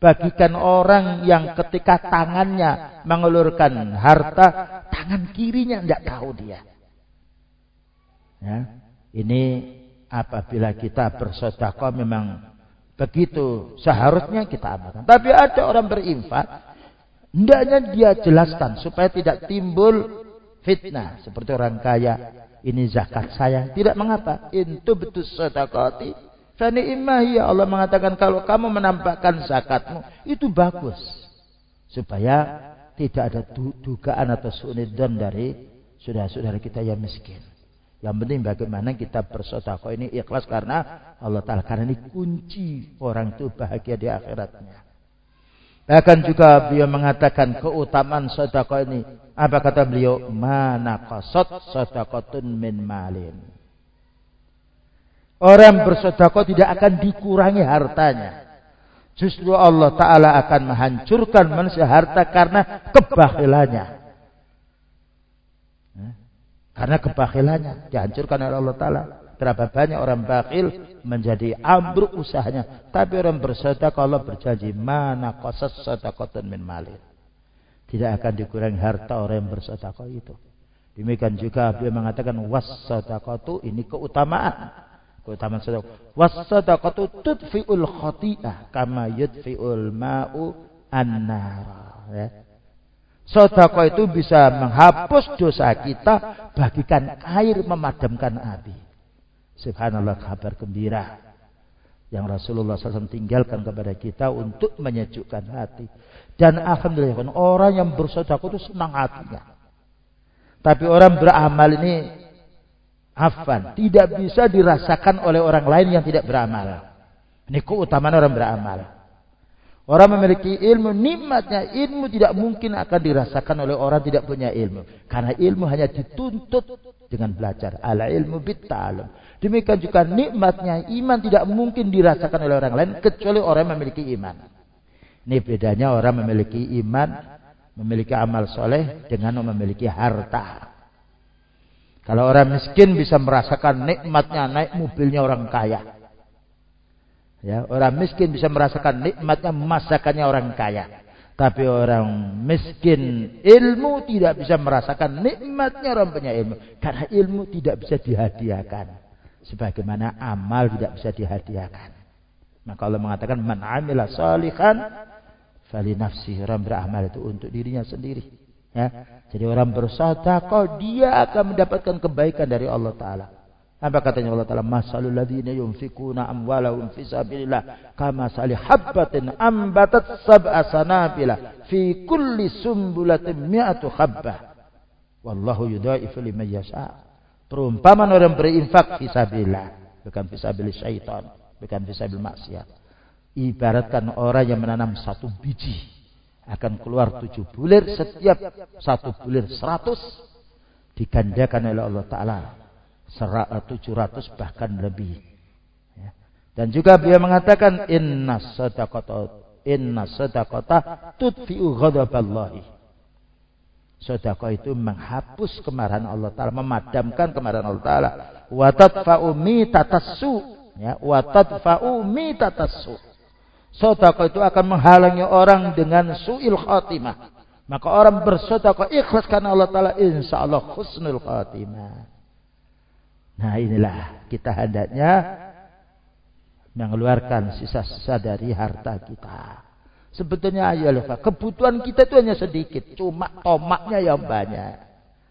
bagikan orang yang ketika tangannya mengulurkan harta, tangan kirinya tidak tahu dia. Ya, ini apabila kita bersedekah memang begitu seharusnya kita amalkan. Tapi ada orang berinfak, hendaknya dia jelaskan supaya tidak timbul fitnah seperti orang kaya. Ini zakat saya, tidak mengapa. Itu betul sedekati Fani'imah ya Allah mengatakan kalau kamu menampakkan zakatmu itu bagus. Supaya tidak ada dugaan atau sunidon dari saudara-saudara kita yang miskin. Yang penting bagaimana kita bersodako ini ikhlas karena Allah Ta'ala. Karena ini kunci orang itu bahagia di akhiratnya. Bahkan juga beliau mengatakan keutamaan sodako ini. Apa kata beliau? Mana kosot sodakotun min malin. Orang bersedekah tidak akan dikurangi hartanya. Justru Allah Ta'ala akan menghancurkan manusia harta karena kebakhilannya. Karena kebakhilannya dihancurkan oleh Allah Ta'ala. Berapa banyak orang bakhil menjadi ambruk usahanya. Tapi orang bersedekah Allah berjanji. Mana qasas sadaqatan min malin. Tidak akan dikurangi harta orang yang bersedekah itu. Demikian juga beliau mengatakan was sadaqatu ini keutamaan keutamaan sedekah. Wasadaqatu tudfi'ul khati'ah kama yudfi'ul ma'u an-nar. Ya. Sedekah itu bisa menghapus dosa kita, bagikan air memadamkan api. Subhanallah kabar gembira yang Rasulullah SAW tinggalkan kepada kita untuk menyejukkan hati. Dan alhamdulillah orang yang bersedekah itu senang hatinya. Tapi orang beramal ini Afan. Tidak bisa dirasakan oleh orang lain yang tidak beramal. Ini keutamaan orang beramal. Orang memiliki ilmu, nikmatnya ilmu tidak mungkin akan dirasakan oleh orang tidak punya ilmu. Karena ilmu hanya dituntut dengan belajar. Ala ilmu bitalum. Demikian juga nikmatnya iman tidak mungkin dirasakan oleh orang lain kecuali orang yang memiliki iman. Ini bedanya orang memiliki iman, memiliki amal soleh dengan memiliki harta. Kalau orang miskin bisa merasakan nikmatnya naik mobilnya orang kaya. Ya, orang miskin bisa merasakan nikmatnya masakannya orang kaya. Tapi orang miskin ilmu tidak bisa merasakan nikmatnya orang punya ilmu. Karena ilmu tidak bisa dihadiahkan. Sebagaimana amal tidak bisa dihadiahkan. Maka Allah mengatakan man amila salihan fali nafsi. Orang beramal itu untuk dirinya sendiri. Ya. Jadi orang bersedekah dia akan mendapatkan kebaikan dari Allah taala. Apa katanya Allah taala? Masalul ladzina yunfikuna amwalahum fi sabilillah kama sali habbatin ambatat sab'a sanabila fi kulli sumbulatin mi'atu habbah. Wallahu yudhaifu liman yasha. Perumpamaan orang berinfak fi sabilillah, bukan fi sabilil syaitan, bukan fi sabilil maksiat. Ibaratkan orang yang menanam satu biji akan keluar tujuh bulir setiap satu bulir seratus digandakan oleh Allah Ta'ala eh, tujuh ratus bahkan lebih ya. dan juga beliau mengatakan inna sadaqata inna sadaqata tudfi'u ghadaballahi sedekah itu menghapus kemarahan Allah Ta'ala memadamkan kemarahan Allah Ta'ala wa tadfa'u mitatassu ya wa tadfa'u mitatassu Sodako itu akan menghalangi orang dengan su'il khatimah. Maka orang bersodako ikhlas karena Allah Ta'ala insya Allah khusnul khatimah. Nah inilah kita hendaknya mengeluarkan sisa-sisa dari harta kita. Sebetulnya ayo kebutuhan kita itu hanya sedikit, cuma tomaknya yang banyak.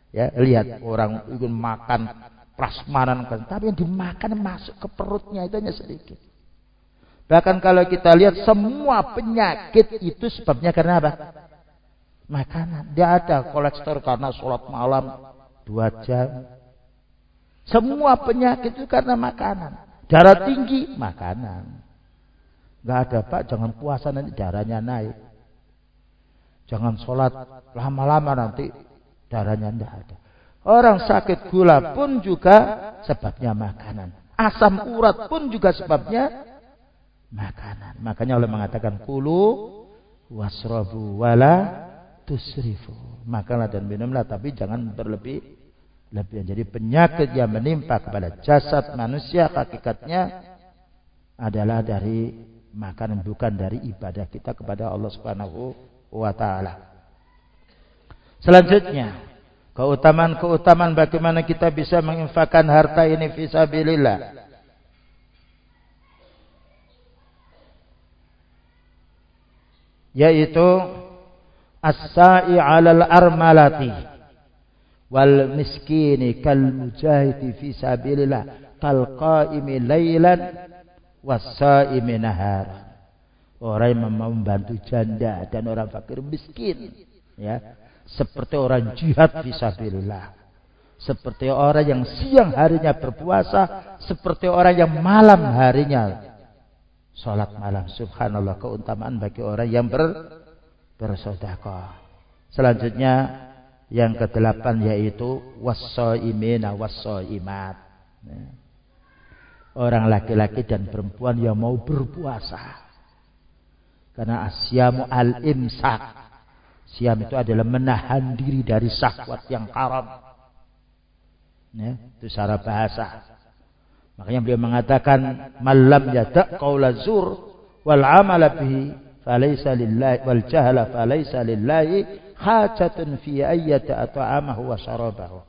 Ya, lihat orang ingin makan prasmanan kan, tapi yang dimakan masuk ke perutnya itu hanya sedikit. Bahkan kalau kita lihat semua penyakit itu sebabnya karena apa? Makanan. Dia ada kolesterol karena sholat malam dua jam. Semua penyakit itu karena makanan. Darah tinggi, makanan. Gak ada pak, jangan puasa nanti darahnya naik. Jangan sholat lama-lama nanti darahnya tidak ada. Orang sakit gula pun juga sebabnya makanan. Asam urat pun juga sebabnya makanan. Makanya Allah mengatakan kulu wasrobu wala tusrifu. Makanlah dan minumlah tapi jangan berlebih lebihan. Jadi penyakit yang menimpa kepada jasad manusia hakikatnya adalah dari makanan bukan dari ibadah kita kepada Allah Subhanahu wa taala. Selanjutnya, keutamaan-keutamaan bagaimana kita bisa menginfakkan harta ini fisabilillah. Yaitu as-sa'i 'alal armalati wal miskini kal mujahidi fi sabilillah kal qa'imi lailan wasaimi nahar. Orang yang membantu janda dan orang fakir miskin, ya. Seperti orang jihad fisabilillah. Seperti orang yang siang harinya berpuasa, seperti orang yang malam harinya salat malam. Subhanallah keutamaan bagi orang yang ber bersedekah. Selanjutnya yang kedelapan yaitu wasoimina wasoimat. Ya orang laki-laki dan perempuan yang mau berpuasa. Karena asyamu al-imsak. Siam itu adalah menahan diri dari syahwat yang haram. Ya, itu secara bahasa. Makanya beliau mengatakan malam yada qaula zur wal amala bihi wal jahala falaysa hajatun fi ayyata at'amahu wa syarabahu.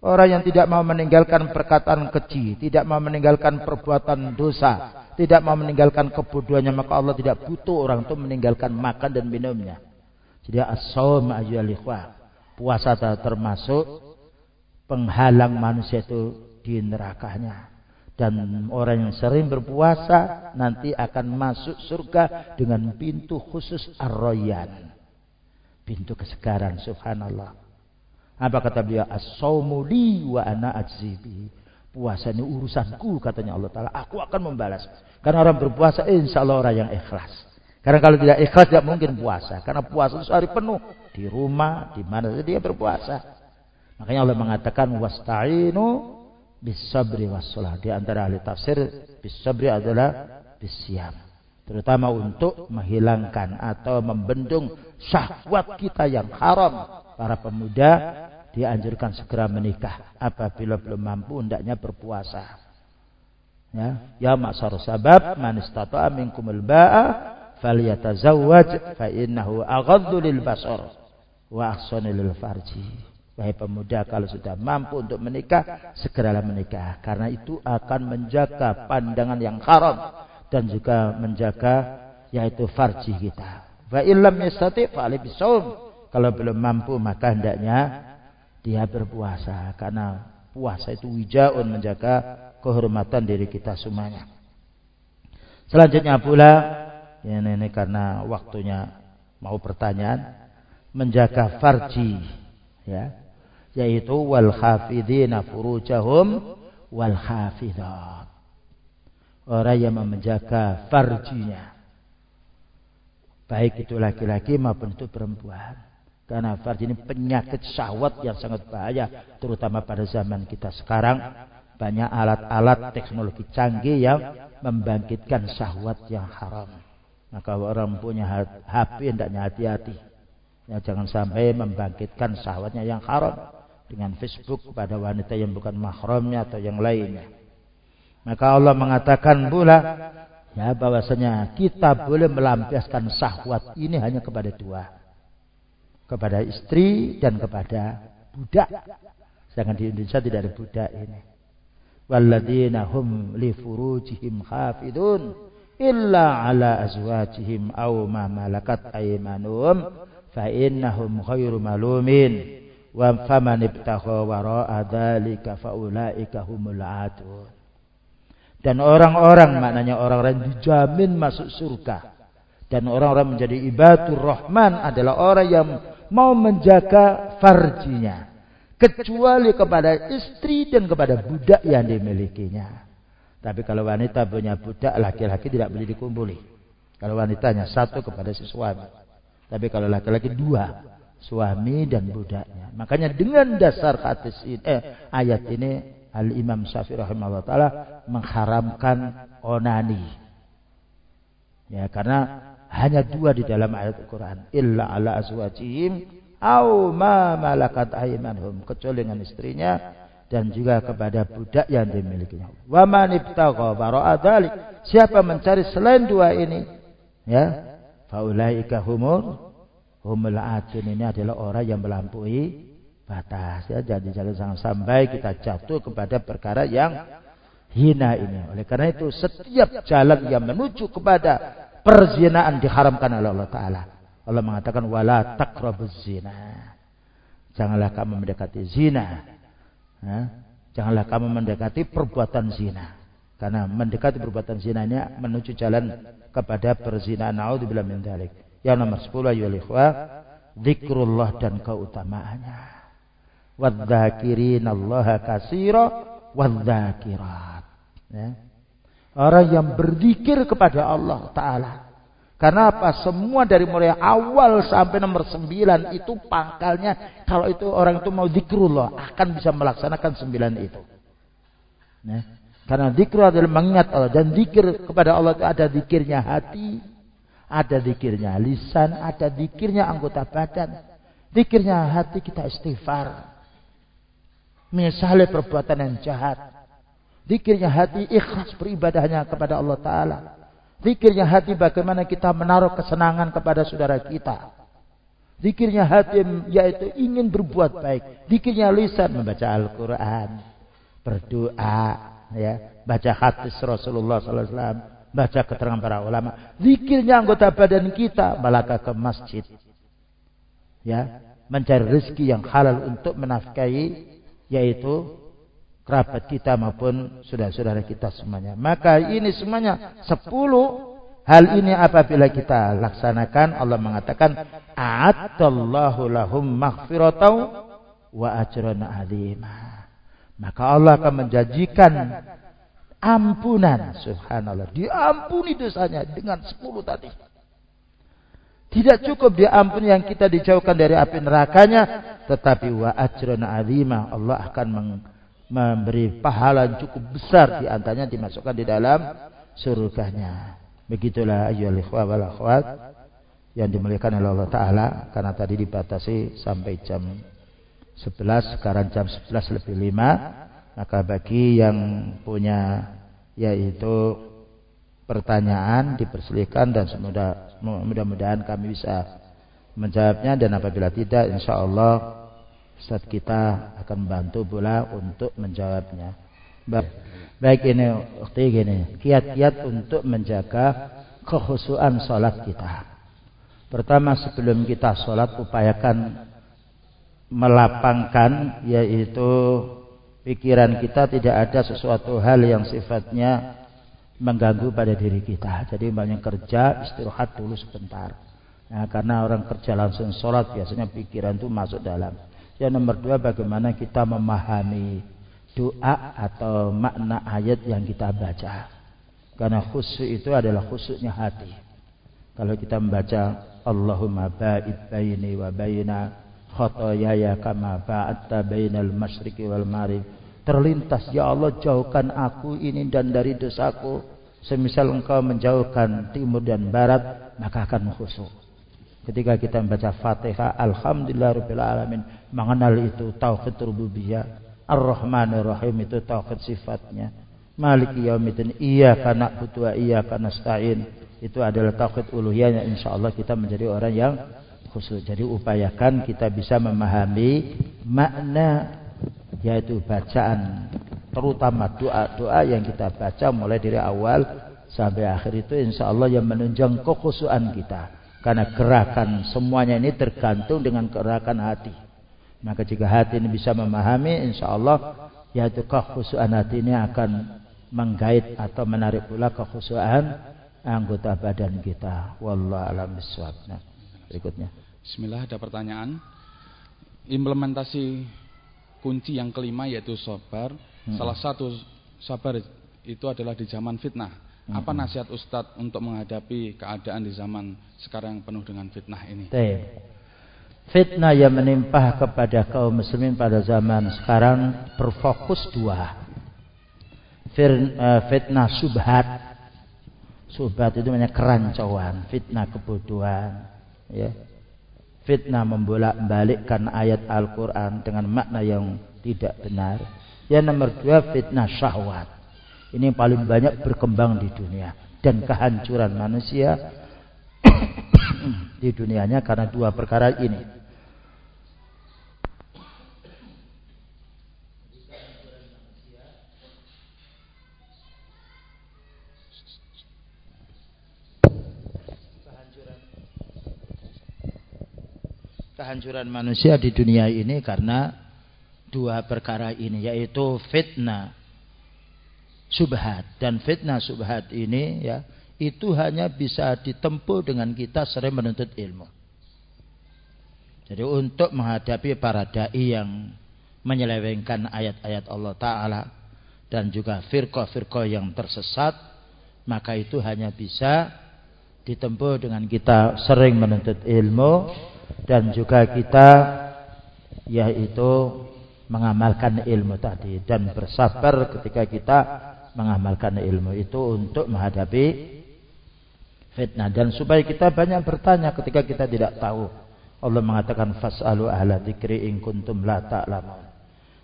Orang yang tidak mau meninggalkan perkataan keji, tidak mau meninggalkan perbuatan dosa, tidak mau meninggalkan kebodohannya, maka Allah tidak butuh orang itu meninggalkan makan dan minumnya. Jadi ikhwah. Puasa termasuk penghalang manusia itu di nerakanya. Dan orang yang sering berpuasa nanti akan masuk surga dengan pintu khusus ar-royan. Pintu kesegaran subhanallah. Apa kata beliau? As-sawmu li wa ana ajzibi. Puasa ini urusanku katanya Allah Ta'ala. Aku akan membalas. Karena orang berpuasa insya Allah orang yang ikhlas. Karena kalau tidak ikhlas tidak mungkin puasa. Karena puasa itu hari penuh. Di rumah, di mana saja dia berpuasa. Makanya Allah mengatakan wasta'inu bisabri wassalah. Di antara ahli tafsir bisabri adalah bisyam. Terutama untuk menghilangkan atau membendung syahwat kita yang haram. Para pemuda dianjurkan segera menikah apabila belum mampu hendaknya berpuasa. Ya, ya maksar sabab man istata'a minkumul ba'a falyatazawwaj fa innahu aghaddu lil basar wa ahsanu lil farji. Wahai pemuda kalau sudah mampu untuk menikah segeralah menikah karena itu akan menjaga pandangan yang haram dan juga menjaga yaitu farji kita. Wa illam yastati fa Kalau belum mampu maka hendaknya dia berpuasa karena puasa itu wijaun menjaga kehormatan diri kita semuanya. Selanjutnya pula ya ini, ini karena waktunya mau pertanyaan menjaga farji ya yaitu wal hafidina furujahum wal hafidat. Orang yang menjaga farjinya baik itu laki-laki maupun itu perempuan karena farj ini penyakit syahwat yang sangat bahaya. Terutama pada zaman kita sekarang. Banyak alat-alat teknologi canggih yang membangkitkan syahwat yang haram. Maka orang punya HP hendaknya hati-hati. Ya, jangan sampai membangkitkan syahwatnya yang haram. Dengan Facebook pada wanita yang bukan mahramnya atau yang lainnya. Maka Allah mengatakan pula ya bahwasanya kita boleh melampiaskan syahwat ini hanya kepada dua kepada istri dan kepada budak. Sedangkan di Indonesia tidak ada budak ini. Walladzina hum li furujihim hafidun illa ala azwajihim aw ma malakat aymanuhum fa innahum ghairu malumin wa faman ibtagha wara'a dzalika fa ulaika humul adun dan orang-orang maknanya orang-orang dijamin masuk surga dan orang-orang menjadi ibadur rahman adalah orang yang mau menjaga farjinya kecuali kepada istri dan kepada budak yang dimilikinya tapi kalau wanita punya budak, laki-laki tidak boleh dikumpuli. Kalau wanitanya satu kepada si suami. Tapi kalau laki-laki dua, suami dan budaknya. Makanya dengan dasar hadis ini, eh, ayat ini Al Imam Syafi'i rahimahullah taala mengharamkan onani. Ya, karena hanya dua di dalam ayat Al-Qur'an, illa ala azwajihim au ma malakat aymanhum, kecuali dengan istrinya dan juga kepada budak yang dimilikinya. Wa man ibtagha wara'a dzalik. Siapa mencari selain dua ini, ya, faulaika humur humul atun ini adalah orang yang melampaui batas ya. Jadi jangan sampai kita jatuh kepada perkara yang hina ini. Oleh karena itu setiap jalan yang menuju kepada perzinaan diharamkan oleh Allah taala. Allah mengatakan wala taqrabuz zina. Janganlah kamu mendekati zina. Janganlah kamu mendekati perbuatan zina. Karena mendekati perbuatan zina ini menuju jalan kepada perzinaan. Naudzubillah min dzalik. Yang nomor 10 ya ikhwah, zikrullah dan keutamaannya. Wadzakirinallaha katsira wadzakirat. Ya. Orang yang berzikir kepada Allah taala karena apa? Semua dari mulai awal sampai nomor sembilan itu pangkalnya. Kalau itu orang itu mau zikrullah. Akan bisa melaksanakan sembilan itu. Nah, karena zikr adalah mengingat Allah. Dan zikir kepada Allah itu ada zikirnya hati. Ada zikirnya lisan. Ada zikirnya anggota badan. Zikirnya hati kita istighfar. Menyesali perbuatan yang jahat. Zikirnya hati ikhlas beribadahnya kepada Allah Ta'ala. Zikirnya hati bagaimana kita menaruh kesenangan kepada saudara kita. Zikirnya hati yaitu ingin berbuat baik. Zikirnya lisan membaca Al-Quran. Berdoa. ya Baca hadis Rasulullah SAW. Baca keterangan para ulama. Zikirnya anggota badan kita. Malaka ke masjid. Ya, Mencari rezeki yang halal untuk menafkahi. Yaitu kerabat kita maupun saudara-saudara kita semuanya. Maka ini semuanya sepuluh hal ini apabila kita laksanakan Allah mengatakan a'atallahu lahum maghfiratau wa ajran azima. Maka Allah akan menjanjikan ampunan subhanallah. Diampuni dosanya dengan sepuluh tadi. Tidak cukup diampuni yang kita dijauhkan dari api nerakanya, tetapi wa ajran azima Allah akan memberi pahala yang cukup besar di antaranya dimasukkan di dalam surganya. Begitulah ayyuhal ikhwah wal akhwat yang dimuliakan oleh Allah taala karena tadi dibatasi sampai jam 11 sekarang jam 11 lebih 5 maka bagi yang punya yaitu pertanyaan dipersilahkan dan semoga mudah-mudahan kami bisa menjawabnya dan apabila tidak insyaallah Ustaz kita akan membantu pula untuk menjawabnya. Baik ini waktu gini, kiat-kiat untuk menjaga kehusuan sholat kita. Pertama sebelum kita sholat upayakan melapangkan yaitu pikiran kita tidak ada sesuatu hal yang sifatnya mengganggu pada diri kita. Jadi banyak kerja istirahat dulu sebentar. Nah, karena orang kerja langsung sholat biasanya pikiran itu masuk dalam yang nomor dua bagaimana kita memahami doa atau makna ayat yang kita baca. Karena khusyuk itu adalah khusyuknya hati. Kalau kita membaca Allahumma ba'id baini wa baina khotoyaya kama ba'atta bainal masyriqi wal marib. Terlintas ya Allah jauhkan aku ini dan dari dosaku. Semisal engkau menjauhkan timur dan barat maka akan khusyuk. Ketika kita membaca Fatihah, Alhamdulillah Rabbil Alamin, mengenal itu tauhid rububiyah. Ar-Rahmanir Rahim itu tauhid sifatnya. Maliki yaumiddin, iyyaka na'budu wa iyyaka nasta'in. Itu adalah tauhid uluhiyahnya. Insyaallah kita menjadi orang yang khusus. Jadi upayakan kita bisa memahami makna yaitu bacaan terutama doa-doa yang kita baca mulai dari awal sampai akhir itu insya Allah yang menunjang kekhusuan kita. Karena gerakan semuanya ini tergantung dengan gerakan hati. Maka jika hati ini bisa memahami, insya Allah yaitu kekhusuan hati ini akan menggait atau menarik pula kekhusuan anggota badan kita. Wallah alam. Nah, berikutnya. Bismillah ada pertanyaan. Implementasi kunci yang kelima yaitu sabar. Hmm. Salah satu sabar itu adalah di zaman fitnah. Apa nasihat Ustadz untuk menghadapi keadaan di zaman sekarang yang penuh dengan fitnah ini? Fitnah yang menimpa kepada kaum muslimin pada zaman sekarang berfokus dua. Eh, fitnah subhat. Subhat itu namanya kerancuan, fitnah kebodohan, ya. Fitnah membolak-balikkan ayat Al-Qur'an dengan makna yang tidak benar. Yang nomor dua fitnah syahwat ini yang paling banyak berkembang di dunia dan kehancuran manusia di dunianya karena dua perkara ini. Kehancuran manusia di dunia ini karena dua perkara ini yaitu fitnah subhat dan fitnah subhat ini ya itu hanya bisa ditempuh dengan kita sering menuntut ilmu. Jadi untuk menghadapi para dai yang menyelewengkan ayat-ayat Allah Ta'ala dan juga firqah-firqah yang tersesat maka itu hanya bisa ditempuh dengan kita sering menuntut ilmu dan juga kita yaitu mengamalkan ilmu tadi dan bersabar ketika kita mengamalkan ilmu itu untuk menghadapi fitnah dan supaya kita banyak bertanya ketika kita tidak tahu. Allah mengatakan fasalu ahla dzikri in kuntum la ta'lamun.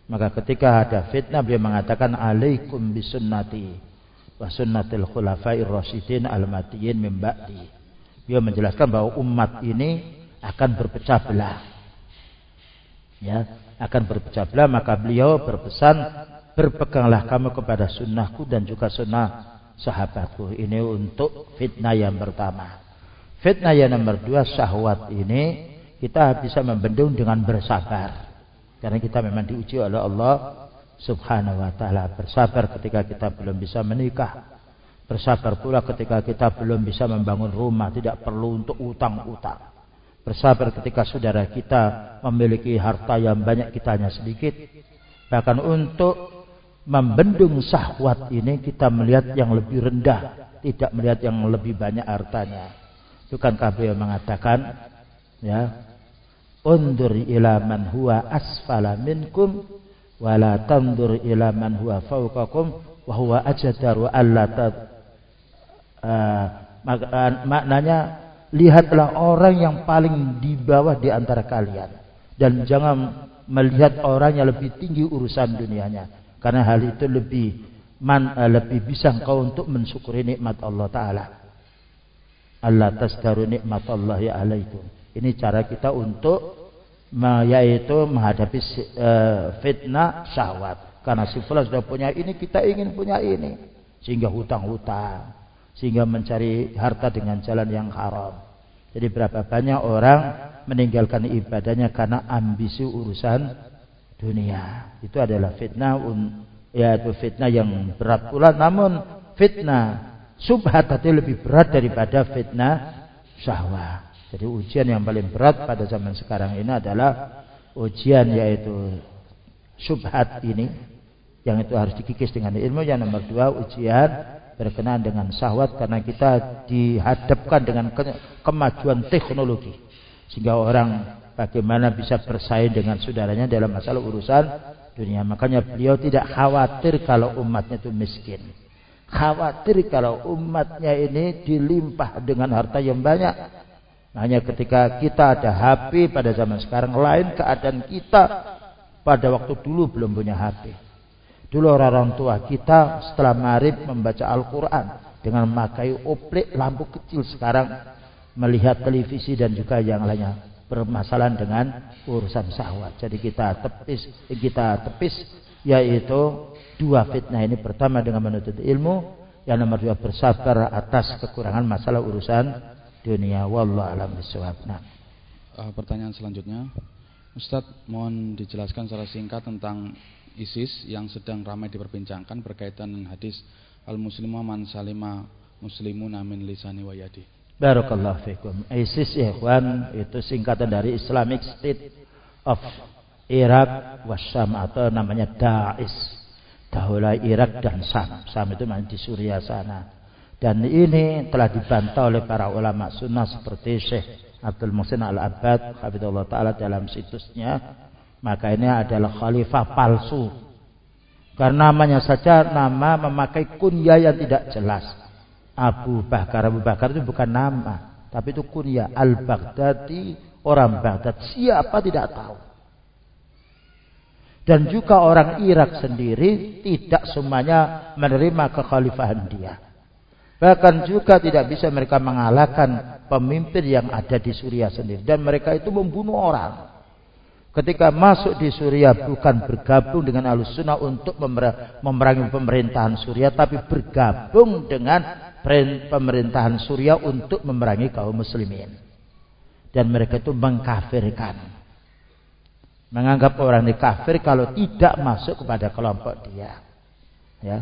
Maka ketika ada fitnah beliau mengatakan alaikum bisunnati wa sunnatil khulafair rasyidin al-matiyyin min ba'di. Beliau menjelaskan bahwa umat ini akan berpecah belah. Ya, akan berpecah belah maka beliau berpesan berpeganglah kamu kepada sunnahku dan juga sunnah sahabatku. Ini untuk fitnah yang pertama. Fitnah yang nomor dua syahwat ini kita bisa membendung dengan bersabar. Karena kita memang diuji oleh Allah subhanahu wa ta'ala. Bersabar ketika kita belum bisa menikah. Bersabar pula ketika kita belum bisa membangun rumah. Tidak perlu untuk utang-utang. Bersabar ketika saudara kita memiliki harta yang banyak kita hanya sedikit. Bahkan untuk membendung syahwat ini kita melihat yang lebih rendah, tidak melihat yang lebih banyak hartanya. Itu kan beliau mengatakan, ya, undur ila man huwa asfala minkum wala tandur ila man huwa fawqakum wa huwa ajdaru alla uh, maknanya lihatlah orang yang paling di bawah di antara kalian dan jangan melihat orang yang lebih tinggi urusan dunianya karena hal itu lebih man, uh, lebih bisa engkau untuk mensyukuri nikmat Allah Ta'ala. Allah tasdaru nikmat Allah ya alaikum. Ini cara kita untuk yaitu menghadapi uh, fitnah syahwat. Karena si fulan sudah punya ini, kita ingin punya ini. Sehingga hutang-hutang. Sehingga mencari harta dengan jalan yang haram. Jadi berapa banyak orang meninggalkan ibadahnya karena ambisi urusan dunia. Itu adalah fitnah yaitu fitnah yang berat pula namun fitnah subhat tadi lebih berat daripada fitnah syahwat. Jadi ujian yang paling berat pada zaman sekarang ini adalah ujian yaitu subhat ini yang itu harus dikikis dengan ilmu. Yang nomor dua ujian berkenaan dengan syahwat karena kita dihadapkan dengan kemajuan teknologi sehingga orang bagaimana bisa bersaing dengan saudaranya dalam masalah urusan dunia. Makanya beliau tidak khawatir kalau umatnya itu miskin. Khawatir kalau umatnya ini dilimpah dengan harta yang banyak. Hanya ketika kita ada HP pada zaman sekarang lain keadaan kita pada waktu dulu belum punya HP. Dulu orang-orang tua kita setelah marib membaca Al-Quran dengan memakai oplek lampu kecil sekarang melihat televisi dan juga yang lainnya bermasalahan dengan urusan syahwat. Jadi kita tepis kita tepis yaitu dua fitnah ini pertama dengan menuntut ilmu, Yang nomor dua bersabar atas kekurangan masalah urusan dunia. Wallahu alam bisawab. Nah. Uh, pertanyaan selanjutnya, Ustadz mohon dijelaskan secara singkat tentang ISIS yang sedang ramai diperbincangkan berkaitan dengan hadis al-muslimu man salima muslimun amin lisani wa yadi. Barakallahu fikum. ISIS ya ikhwan itu singkatan dari Islamic State of Iraq wasyam atau namanya Daesh Dahulu Irak dan Sam. Sam itu masih di Suriah sana. Dan ini telah dibantah oleh para ulama sunnah seperti Syekh Abdul Muhsin Al-Abbad Hafizullah Ta'ala dalam situsnya. Maka ini adalah khalifah palsu. Karena namanya saja nama memakai kunyah yang tidak jelas. Abu Bakar. Abu Bakar itu bukan nama. Tapi itu kunyah. Al-Baghdadi. Orang Baghdad. Siapa tidak tahu. Dan juga orang Irak sendiri tidak semuanya menerima kekhalifahan dia. Bahkan juga tidak bisa mereka mengalahkan pemimpin yang ada di Suriah sendiri. Dan mereka itu membunuh orang. Ketika masuk di Suriah bukan bergabung dengan Alus Sunnah untuk memerangi pemerintahan Suriah. Tapi bergabung dengan pemerintahan Suriah untuk memerangi kaum muslimin. Dan mereka itu mengkafirkan menganggap orang ini kafir kalau tidak masuk kepada kelompok dia. Ya.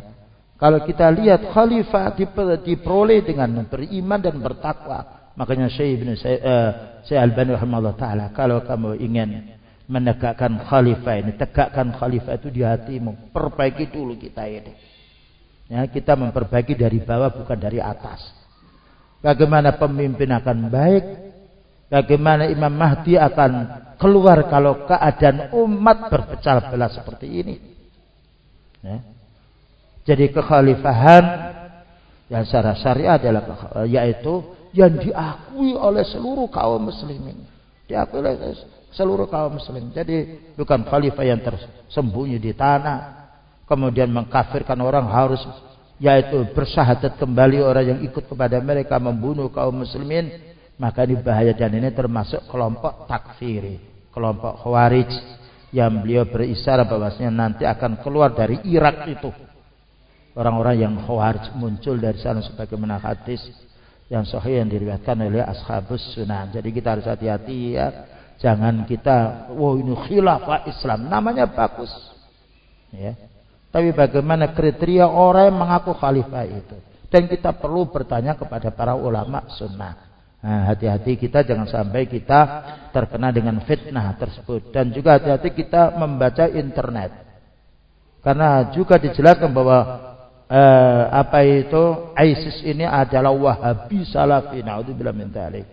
Kalau kita lihat khalifah diperoleh dengan beriman dan bertakwa. Makanya Syekh Ibn Syekh uh, Al-Bani rahimahullah taala kalau kamu ingin menegakkan khalifah ini, tegakkan khalifah itu di hatimu. Perbaiki dulu kita ini. Ya, kita memperbaiki dari bawah bukan dari atas. Bagaimana pemimpin akan baik, bagaimana Imam Mahdi akan keluar kalau keadaan umat berpecah belah seperti ini. Ya. Jadi kekhalifahan yang secara syariat adalah yaitu yang diakui oleh seluruh kaum muslimin. Diakui oleh seluruh kaum muslim. Jadi bukan khalifah yang tersembunyi di tanah kemudian mengkafirkan orang harus yaitu bersyahadat kembali orang yang ikut kepada mereka membunuh kaum muslimin maka ini bahaya dan ini termasuk kelompok takfiri kelompok Khawarij yang beliau berisyarat bahwasanya nanti akan keluar dari Irak itu. Orang-orang yang Khawarij muncul dari sana sebagaimana hadis yang sahih yang diriwayatkan oleh ashabus sunan. Jadi kita harus hati-hati ya. Jangan kita, wow ini khilafah Islam. Namanya bagus. Ya. Tapi bagaimana kriteria orang yang mengaku khalifah itu. Dan kita perlu bertanya kepada para ulama sunnah. Nah, hati-hati kita jangan sampai kita terkena dengan fitnah tersebut dan juga hati-hati kita membaca internet. Karena juga dijelaskan bahwa eh, apa itu ISIS ini adalah Wahabi Salafi. Nauzubillah min dzalik.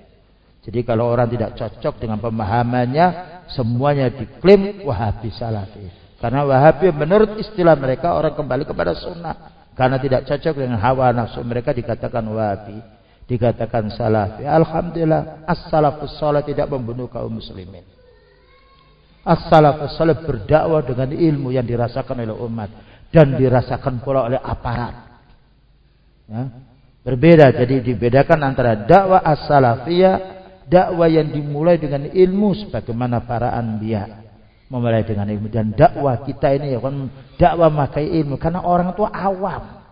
Jadi kalau orang tidak cocok dengan pemahamannya, semuanya diklaim Wahabi Salafi. Karena Wahabi menurut istilah mereka orang kembali kepada sunnah. Karena tidak cocok dengan hawa nafsu mereka dikatakan Wahabi dikatakan salafi. Alhamdulillah, as-salafus tidak membunuh kaum muslimin. As-salafus berdakwah dengan ilmu yang dirasakan oleh umat dan dirasakan pula oleh aparat. Ya. Berbeda, jadi dibedakan antara dakwah as-salafiyah, dakwah yang dimulai dengan ilmu sebagaimana para anbiya. Memulai dengan ilmu. Dan dakwah kita ini ya kan dakwah makai ilmu. Karena orang itu awam.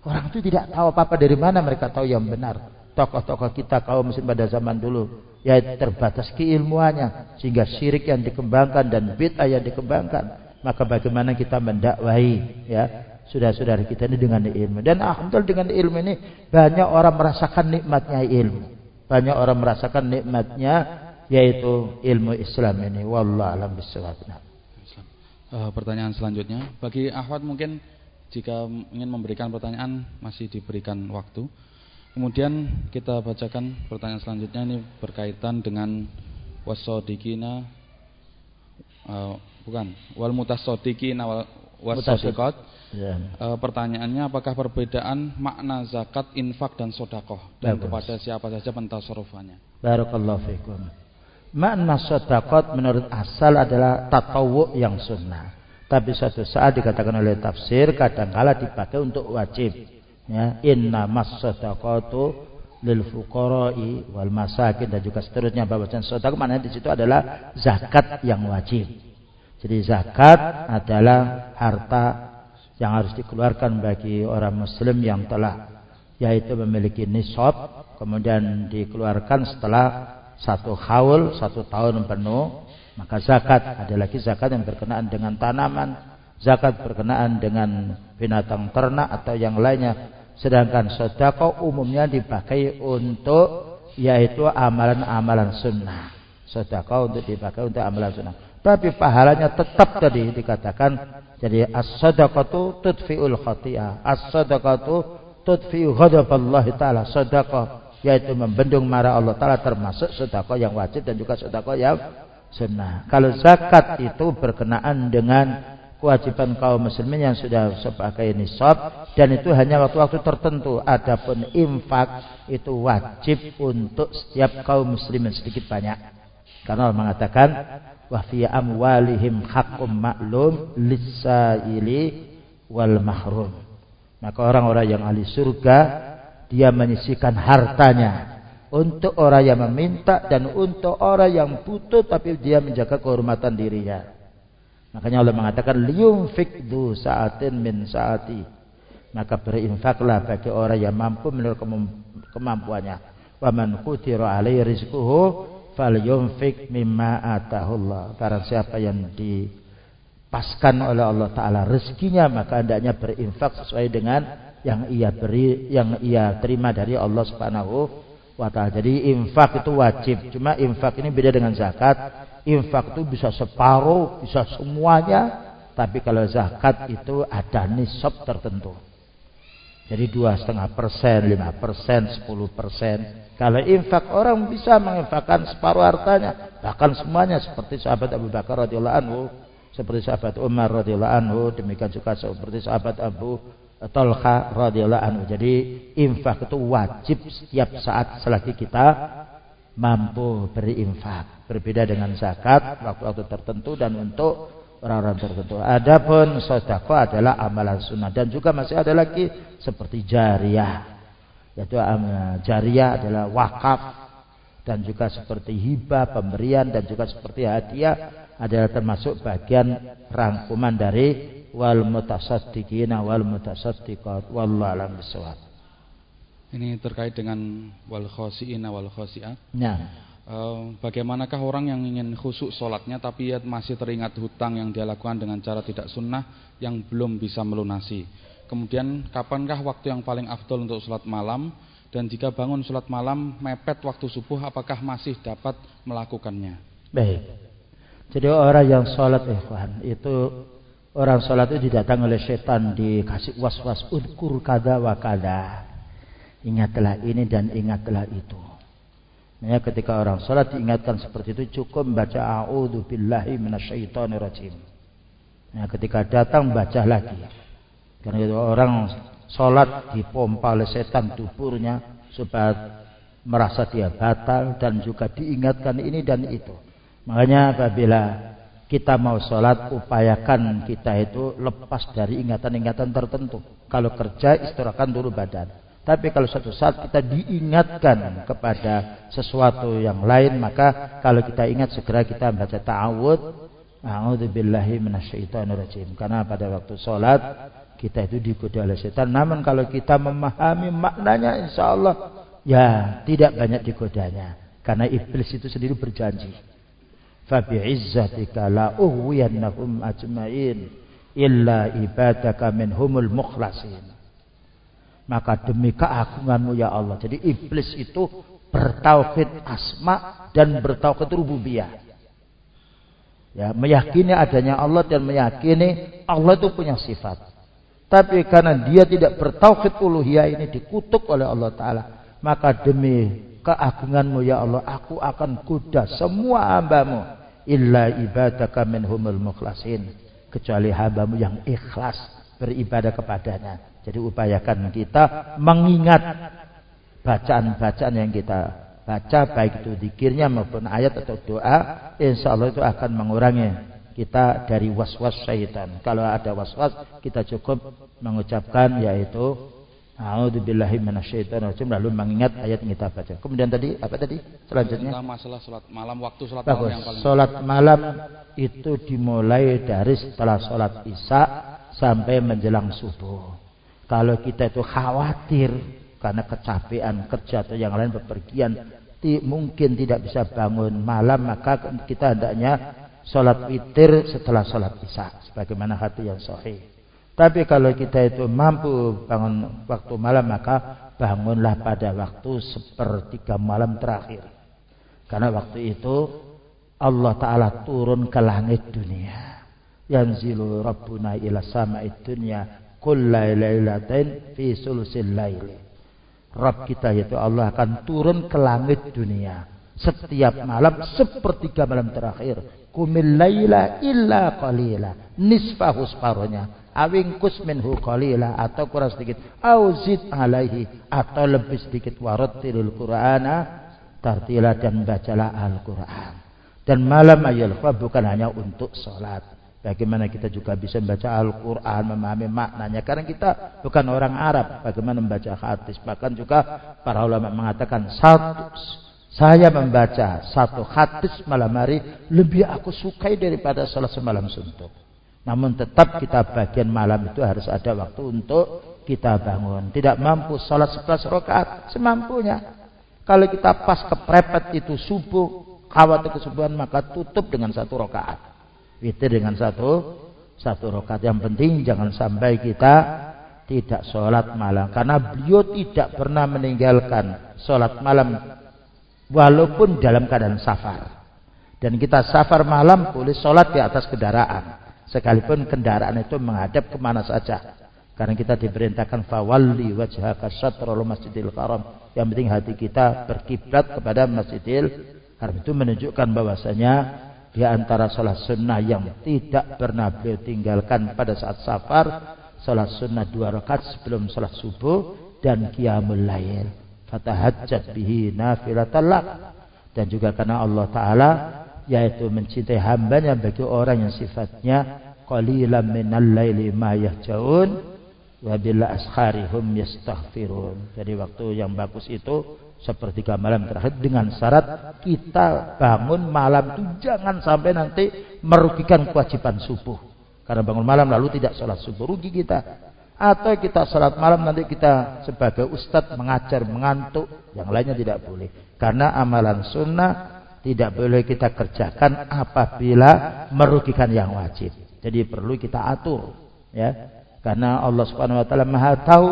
Orang itu tidak tahu apa-apa dari mana mereka tahu yang benar. Tokoh-tokoh kita kaum muslim pada zaman dulu ya terbatas keilmuannya. Sehingga syirik yang dikembangkan dan bid'ah yang dikembangkan. Maka bagaimana kita mendakwahi ya saudara-saudara kita ini dengan ilmu. Dan alhamdulillah dengan ilmu ini banyak orang merasakan nikmatnya ilmu banyak orang merasakan nikmatnya yaitu ilmu Islam ini. Wallahu alam bisawab uh, pertanyaan selanjutnya. Bagi akhwat mungkin jika ingin memberikan pertanyaan masih diberikan waktu. Kemudian kita bacakan pertanyaan selanjutnya. Ini berkaitan dengan wasodikina uh, bukan. Wal mutasodikina wal wasodikot. Ya. Uh, pertanyaannya apakah perbedaan makna zakat, infak dan sodakoh dan Bagus. kepada siapa saja pentasorufannya? Barakallahu fikum. Makna sodakot menurut asal adalah tatawu yang sunnah. Tapi suatu saat dikatakan oleh tafsir kadangkala dipakai untuk wajib ya inna masadaqatu lil fuqara'i wal masakin dan juga seterusnya bahwasanya sedekah mana di situ adalah zakat yang wajib. Jadi zakat adalah harta yang harus dikeluarkan bagi orang muslim yang telah yaitu memiliki nisab kemudian dikeluarkan setelah satu haul satu tahun penuh maka zakat ada lagi zakat yang berkenaan dengan tanaman zakat berkenaan dengan binatang ternak atau yang lainnya. Sedangkan sodako umumnya dipakai untuk yaitu amalan-amalan sunnah. Sodako untuk dipakai untuk amalan sunnah. Tapi pahalanya tetap tadi dikatakan jadi as-sadaqatu tudfi'ul khati'ah as-sadaqatu tudfi'u ghadaballah taala sedekah yaitu membendung marah Allah taala termasuk sedekah yang wajib dan juga sedekah yang sunnah. Kalau zakat itu berkenaan dengan kewajiban kaum muslimin yang sudah sebagai nisab dan itu hanya waktu-waktu tertentu. Adapun infak itu wajib untuk setiap kaum muslimin sedikit banyak. Karena Allah mengatakan wa fi amwalihim haqqum ma'lum lis-sa'ili wal mahrum. Maka orang-orang yang ahli surga dia menyisikan hartanya untuk orang yang meminta dan untuk orang yang butuh tapi dia menjaga kehormatan dirinya. Makanya Allah mengatakan liyunfik du saatin min saati. Maka berinfaklah bagi orang yang mampu menurut kemampuannya. Wa man qutira alaihi rizquhu falyunfik mimma atahullah. Barang siapa yang dipaskan oleh Allah taala rezekinya maka hendaknya berinfak sesuai dengan yang ia beri yang ia terima dari Allah Subhanahu wa taala. Jadi infak itu wajib. Cuma infak ini beda dengan zakat infak itu bisa separuh, bisa semuanya. Tapi kalau zakat itu ada nisab tertentu. Jadi dua setengah persen, lima persen, sepuluh persen. Kalau infak orang bisa menginfakkan separuh hartanya, bahkan semuanya seperti sahabat Abu Bakar radhiyallahu anhu, seperti sahabat Umar radhiyallahu anhu, demikian juga seperti sahabat Abu Talha radhiyallahu anhu. Jadi infak itu wajib setiap saat selagi kita mampu berinfak. Berbeda dengan zakat waktu-waktu tertentu dan untuk orang-orang tertentu. Adapun sedekah adalah amalan sunnah dan juga masih ada lagi seperti jariah. Yaitu jariah adalah wakaf dan juga seperti hibah, pemberian dan juga seperti hadiah adalah termasuk bagian rangkuman dari wal mutasaddiqina wal mutasaddiqat wallahu alam bisawab. Ini terkait dengan wal khosiina wal khosiat. Ya. Bagaimanakah orang yang ingin khusuk sholatnya tapi ia masih teringat hutang yang dia lakukan dengan cara tidak sunnah yang belum bisa melunasi. Kemudian kapankah waktu yang paling afdol untuk sholat malam dan jika bangun sholat malam mepet waktu subuh apakah masih dapat melakukannya? Baik. Jadi orang yang sholat ikhwan itu orang sholat itu didatangi oleh setan dikasih was-was udkur kada wa kada Ingatlah ini dan ingatlah itu. Ya, ketika orang sholat diingatkan seperti itu cukup membaca a'udhu billahi minasyaitonir rajim. Ya, ketika datang baca lagi. Karena itu orang sholat dipompa oleh setan tuburnya supaya merasa dia batal dan juga diingatkan ini dan itu. Makanya apabila kita mau sholat upayakan kita itu lepas dari ingatan-ingatan tertentu. Kalau kerja istirahatkan dulu badan. Tapi kalau suatu saat kita diingatkan kepada sesuatu yang lain, maka kalau kita ingat segera kita baca ta'awud. A'udzubillahi minasyaitonirrajim. Karena pada waktu sholat kita itu digoda oleh setan. Namun kalau kita memahami maknanya insya Allah ya tidak banyak digodanya. Karena iblis itu sendiri berjanji. Fabi'izzatika la uhwiyannahum ajma'in illa ibadaka minhumul mukhlasin maka demi keagunganmu ya Allah. Jadi iblis itu bertauhid asma dan bertauhid rububiyah. Ya, meyakini adanya Allah dan meyakini Allah itu punya sifat. Tapi karena dia tidak bertauhid uluhiyah ini dikutuk oleh Allah Ta'ala. Maka demi keagunganmu ya Allah, aku akan kuda semua hambamu. Illa ibadaka minhumul mukhlasin. Kecuali hambamu yang ikhlas beribadah kepadanya. Jadi upayakan kita mengingat bacaan-bacaan yang kita baca baik itu dikirnya maupun ayat atau doa insya Allah itu akan mengurangi kita dari was-was syaitan. Kalau ada was-was kita cukup mengucapkan yaitu A'udzubillahi minasyaitonirrajim lalu mengingat ayat yang kita baca. Kemudian tadi apa tadi? Selanjutnya masalah salat malam waktu salat malam yang paling Salat malam itu dimulai dari setelah salat Isya sampai menjelang subuh. Kalau kita itu khawatir karena kecapean kerja atau yang lain bepergian mungkin tidak bisa bangun malam maka kita hendaknya sholat witir setelah sholat isya sebagaimana hati yang sahih. Tapi kalau kita itu mampu bangun waktu malam maka bangunlah pada waktu sepertiga malam terakhir. Karena waktu itu Allah Ta'ala turun ke langit dunia. Yanzilu Rabbuna ila sama'id dunia. Kulla lailatin fi sulusil laili. Rabb kita yaitu Allah akan turun ke langit dunia. Setiap malam sepertiga malam terakhir. Kumil laila illa qalila. Nisfahu separuhnya. Awingkus minhu qalila. Atau kurang sedikit. Auzid alaihi. Atau lebih sedikit. Warattilul qur'ana. Tartila dan bacalah Al-Quran. Dan malam ayat bukan hanya untuk sholat. Bagaimana kita juga bisa membaca Al-Quran, memahami maknanya. Karena kita bukan orang Arab. Bagaimana membaca hadis. Bahkan juga para ulama mengatakan satu saya membaca satu hadis malam hari lebih aku sukai daripada salat semalam suntuk. Namun tetap kita bagian malam itu harus ada waktu untuk kita bangun. Tidak mampu salat sebelas rakaat semampunya. Kalau kita pas keprepet itu subuh, khawatir kesubuhan maka tutup dengan satu rakaat. Witir dengan satu satu rakaat. Yang penting jangan sampai kita tidak sholat malam. Karena beliau tidak pernah meninggalkan sholat malam walaupun dalam keadaan safar. Dan kita safar malam boleh sholat di atas kendaraan. Sekalipun kendaraan itu menghadap ke mana saja. Karena kita diperintahkan fawalli wajhaka syatrul masjidil haram. Yang penting hati kita berkiblat kepada masjidil haram. Itu menunjukkan bahwasanya di antara sholat sunnah yang tidak pernah beliau tinggalkan pada saat safar. Sholat sunnah dua rakaat sebelum sholat subuh dan qiyamul lail fatahajjat bihi nafilatan dan juga karena Allah taala yaitu mencintai hambanya bagi orang yang sifatnya qalilan minal laili ma yahjaun wa bil asharihum yastaghfirun. Jadi waktu yang bagus itu sepertiga malam terakhir dengan syarat kita bangun malam itu jangan sampai nanti merugikan kewajiban subuh. Karena bangun malam lalu tidak sholat subuh rugi kita. Atau kita salat malam nanti kita sebagai ustadz mengajar mengantuk yang lainnya tidak boleh. Karena amalan sunnah tidak boleh kita kerjakan apabila merugikan yang wajib. Jadi perlu kita atur ya. Karena Allah Subhanahu wa taala Maha tahu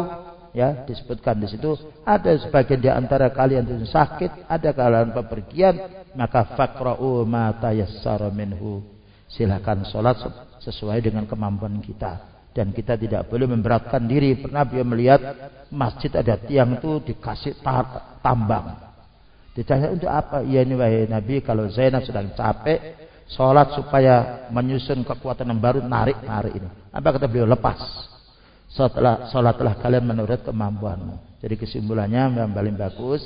ya disebutkan di situ ada sebagian di antara kalian yang sakit ada kalian bepergian maka faqra'u ma tayassara minhu silakan salat sesuai dengan kemampuan kita dan kita tidak boleh memberatkan diri. Pernah dia melihat masjid ada tiang itu dikasih tambang. Ditanya untuk apa? Iya ini wahai Nabi kalau Zainab sedang capek sholat supaya menyusun kekuatan yang baru narik-narik ini. Apa kata beliau? Lepas. Setelah sholatlah kalian menurut kemampuanmu. Jadi kesimpulannya yang paling bagus.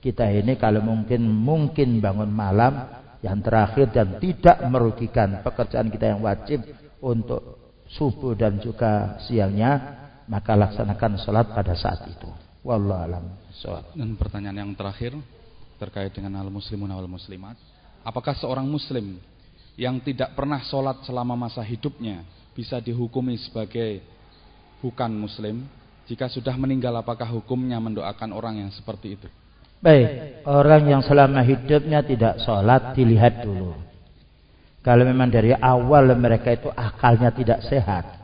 Kita ini kalau mungkin mungkin bangun malam yang terakhir dan tidak merugikan pekerjaan kita yang wajib untuk subuh dan juga siangnya maka laksanakan sholat pada saat itu. Wallahu alam dan pertanyaan yang terakhir terkait dengan al muslimun wal muslimat apakah seorang muslim yang tidak pernah sholat selama masa hidupnya bisa dihukumi sebagai bukan muslim jika sudah meninggal apakah hukumnya mendoakan orang yang seperti itu baik orang yang selama hidupnya tidak sholat dilihat dulu kalau memang dari awal mereka itu akalnya tidak sehat.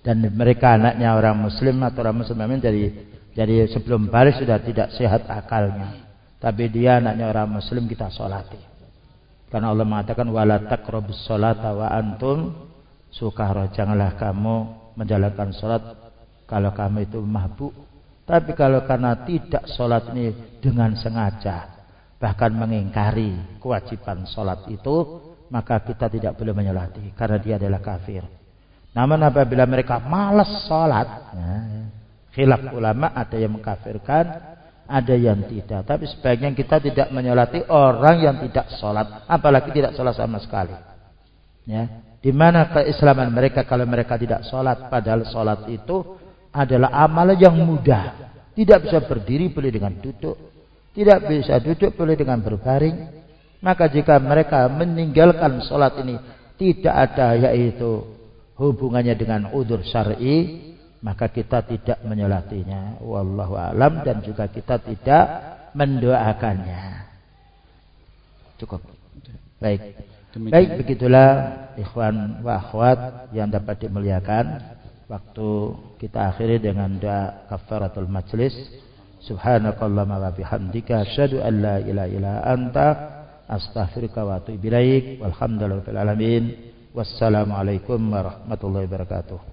Dan mereka anaknya orang muslim atau orang muslim dari jadi sebelum balik sudah tidak sehat akalnya. Tapi dia anaknya orang muslim kita solati. Karena Allah mengatakan wala taqrabus salata wa antum sukara. Janganlah kamu menjalankan salat kalau kamu itu mabuk. Tapi kalau karena tidak salat ini dengan sengaja bahkan mengingkari kewajiban sholat itu, maka kita tidak boleh menyolati karena dia adalah kafir. Namun apabila mereka malas sholat, ya, khilaf ulama ada yang mengkafirkan, ada yang tidak. Tapi sebagian kita tidak menyolati orang yang tidak sholat, apalagi tidak sholat sama sekali. Ya, di mana keislaman mereka kalau mereka tidak sholat, padahal sholat itu adalah amalan yang mudah. Tidak bisa berdiri boleh dengan duduk, tidak bisa duduk boleh dengan berbaring. Maka jika mereka meninggalkan sholat ini tidak ada yaitu hubungannya dengan udur syar'i maka kita tidak menyolatinya. Wallahu alam dan juga kita tidak mendoakannya. Cukup. Baik baik begitulah ikhwan wa akhwat yang dapat dimuliakan. Waktu kita akhiri dengan doa kafaratul majlis. Subhanakallahumma wa bihamdika asyhadu an la ilaha illa anta astaghfiruka wa atubu ilaik. Alamin. Wassalamualaikum warahmatullahi wabarakatuh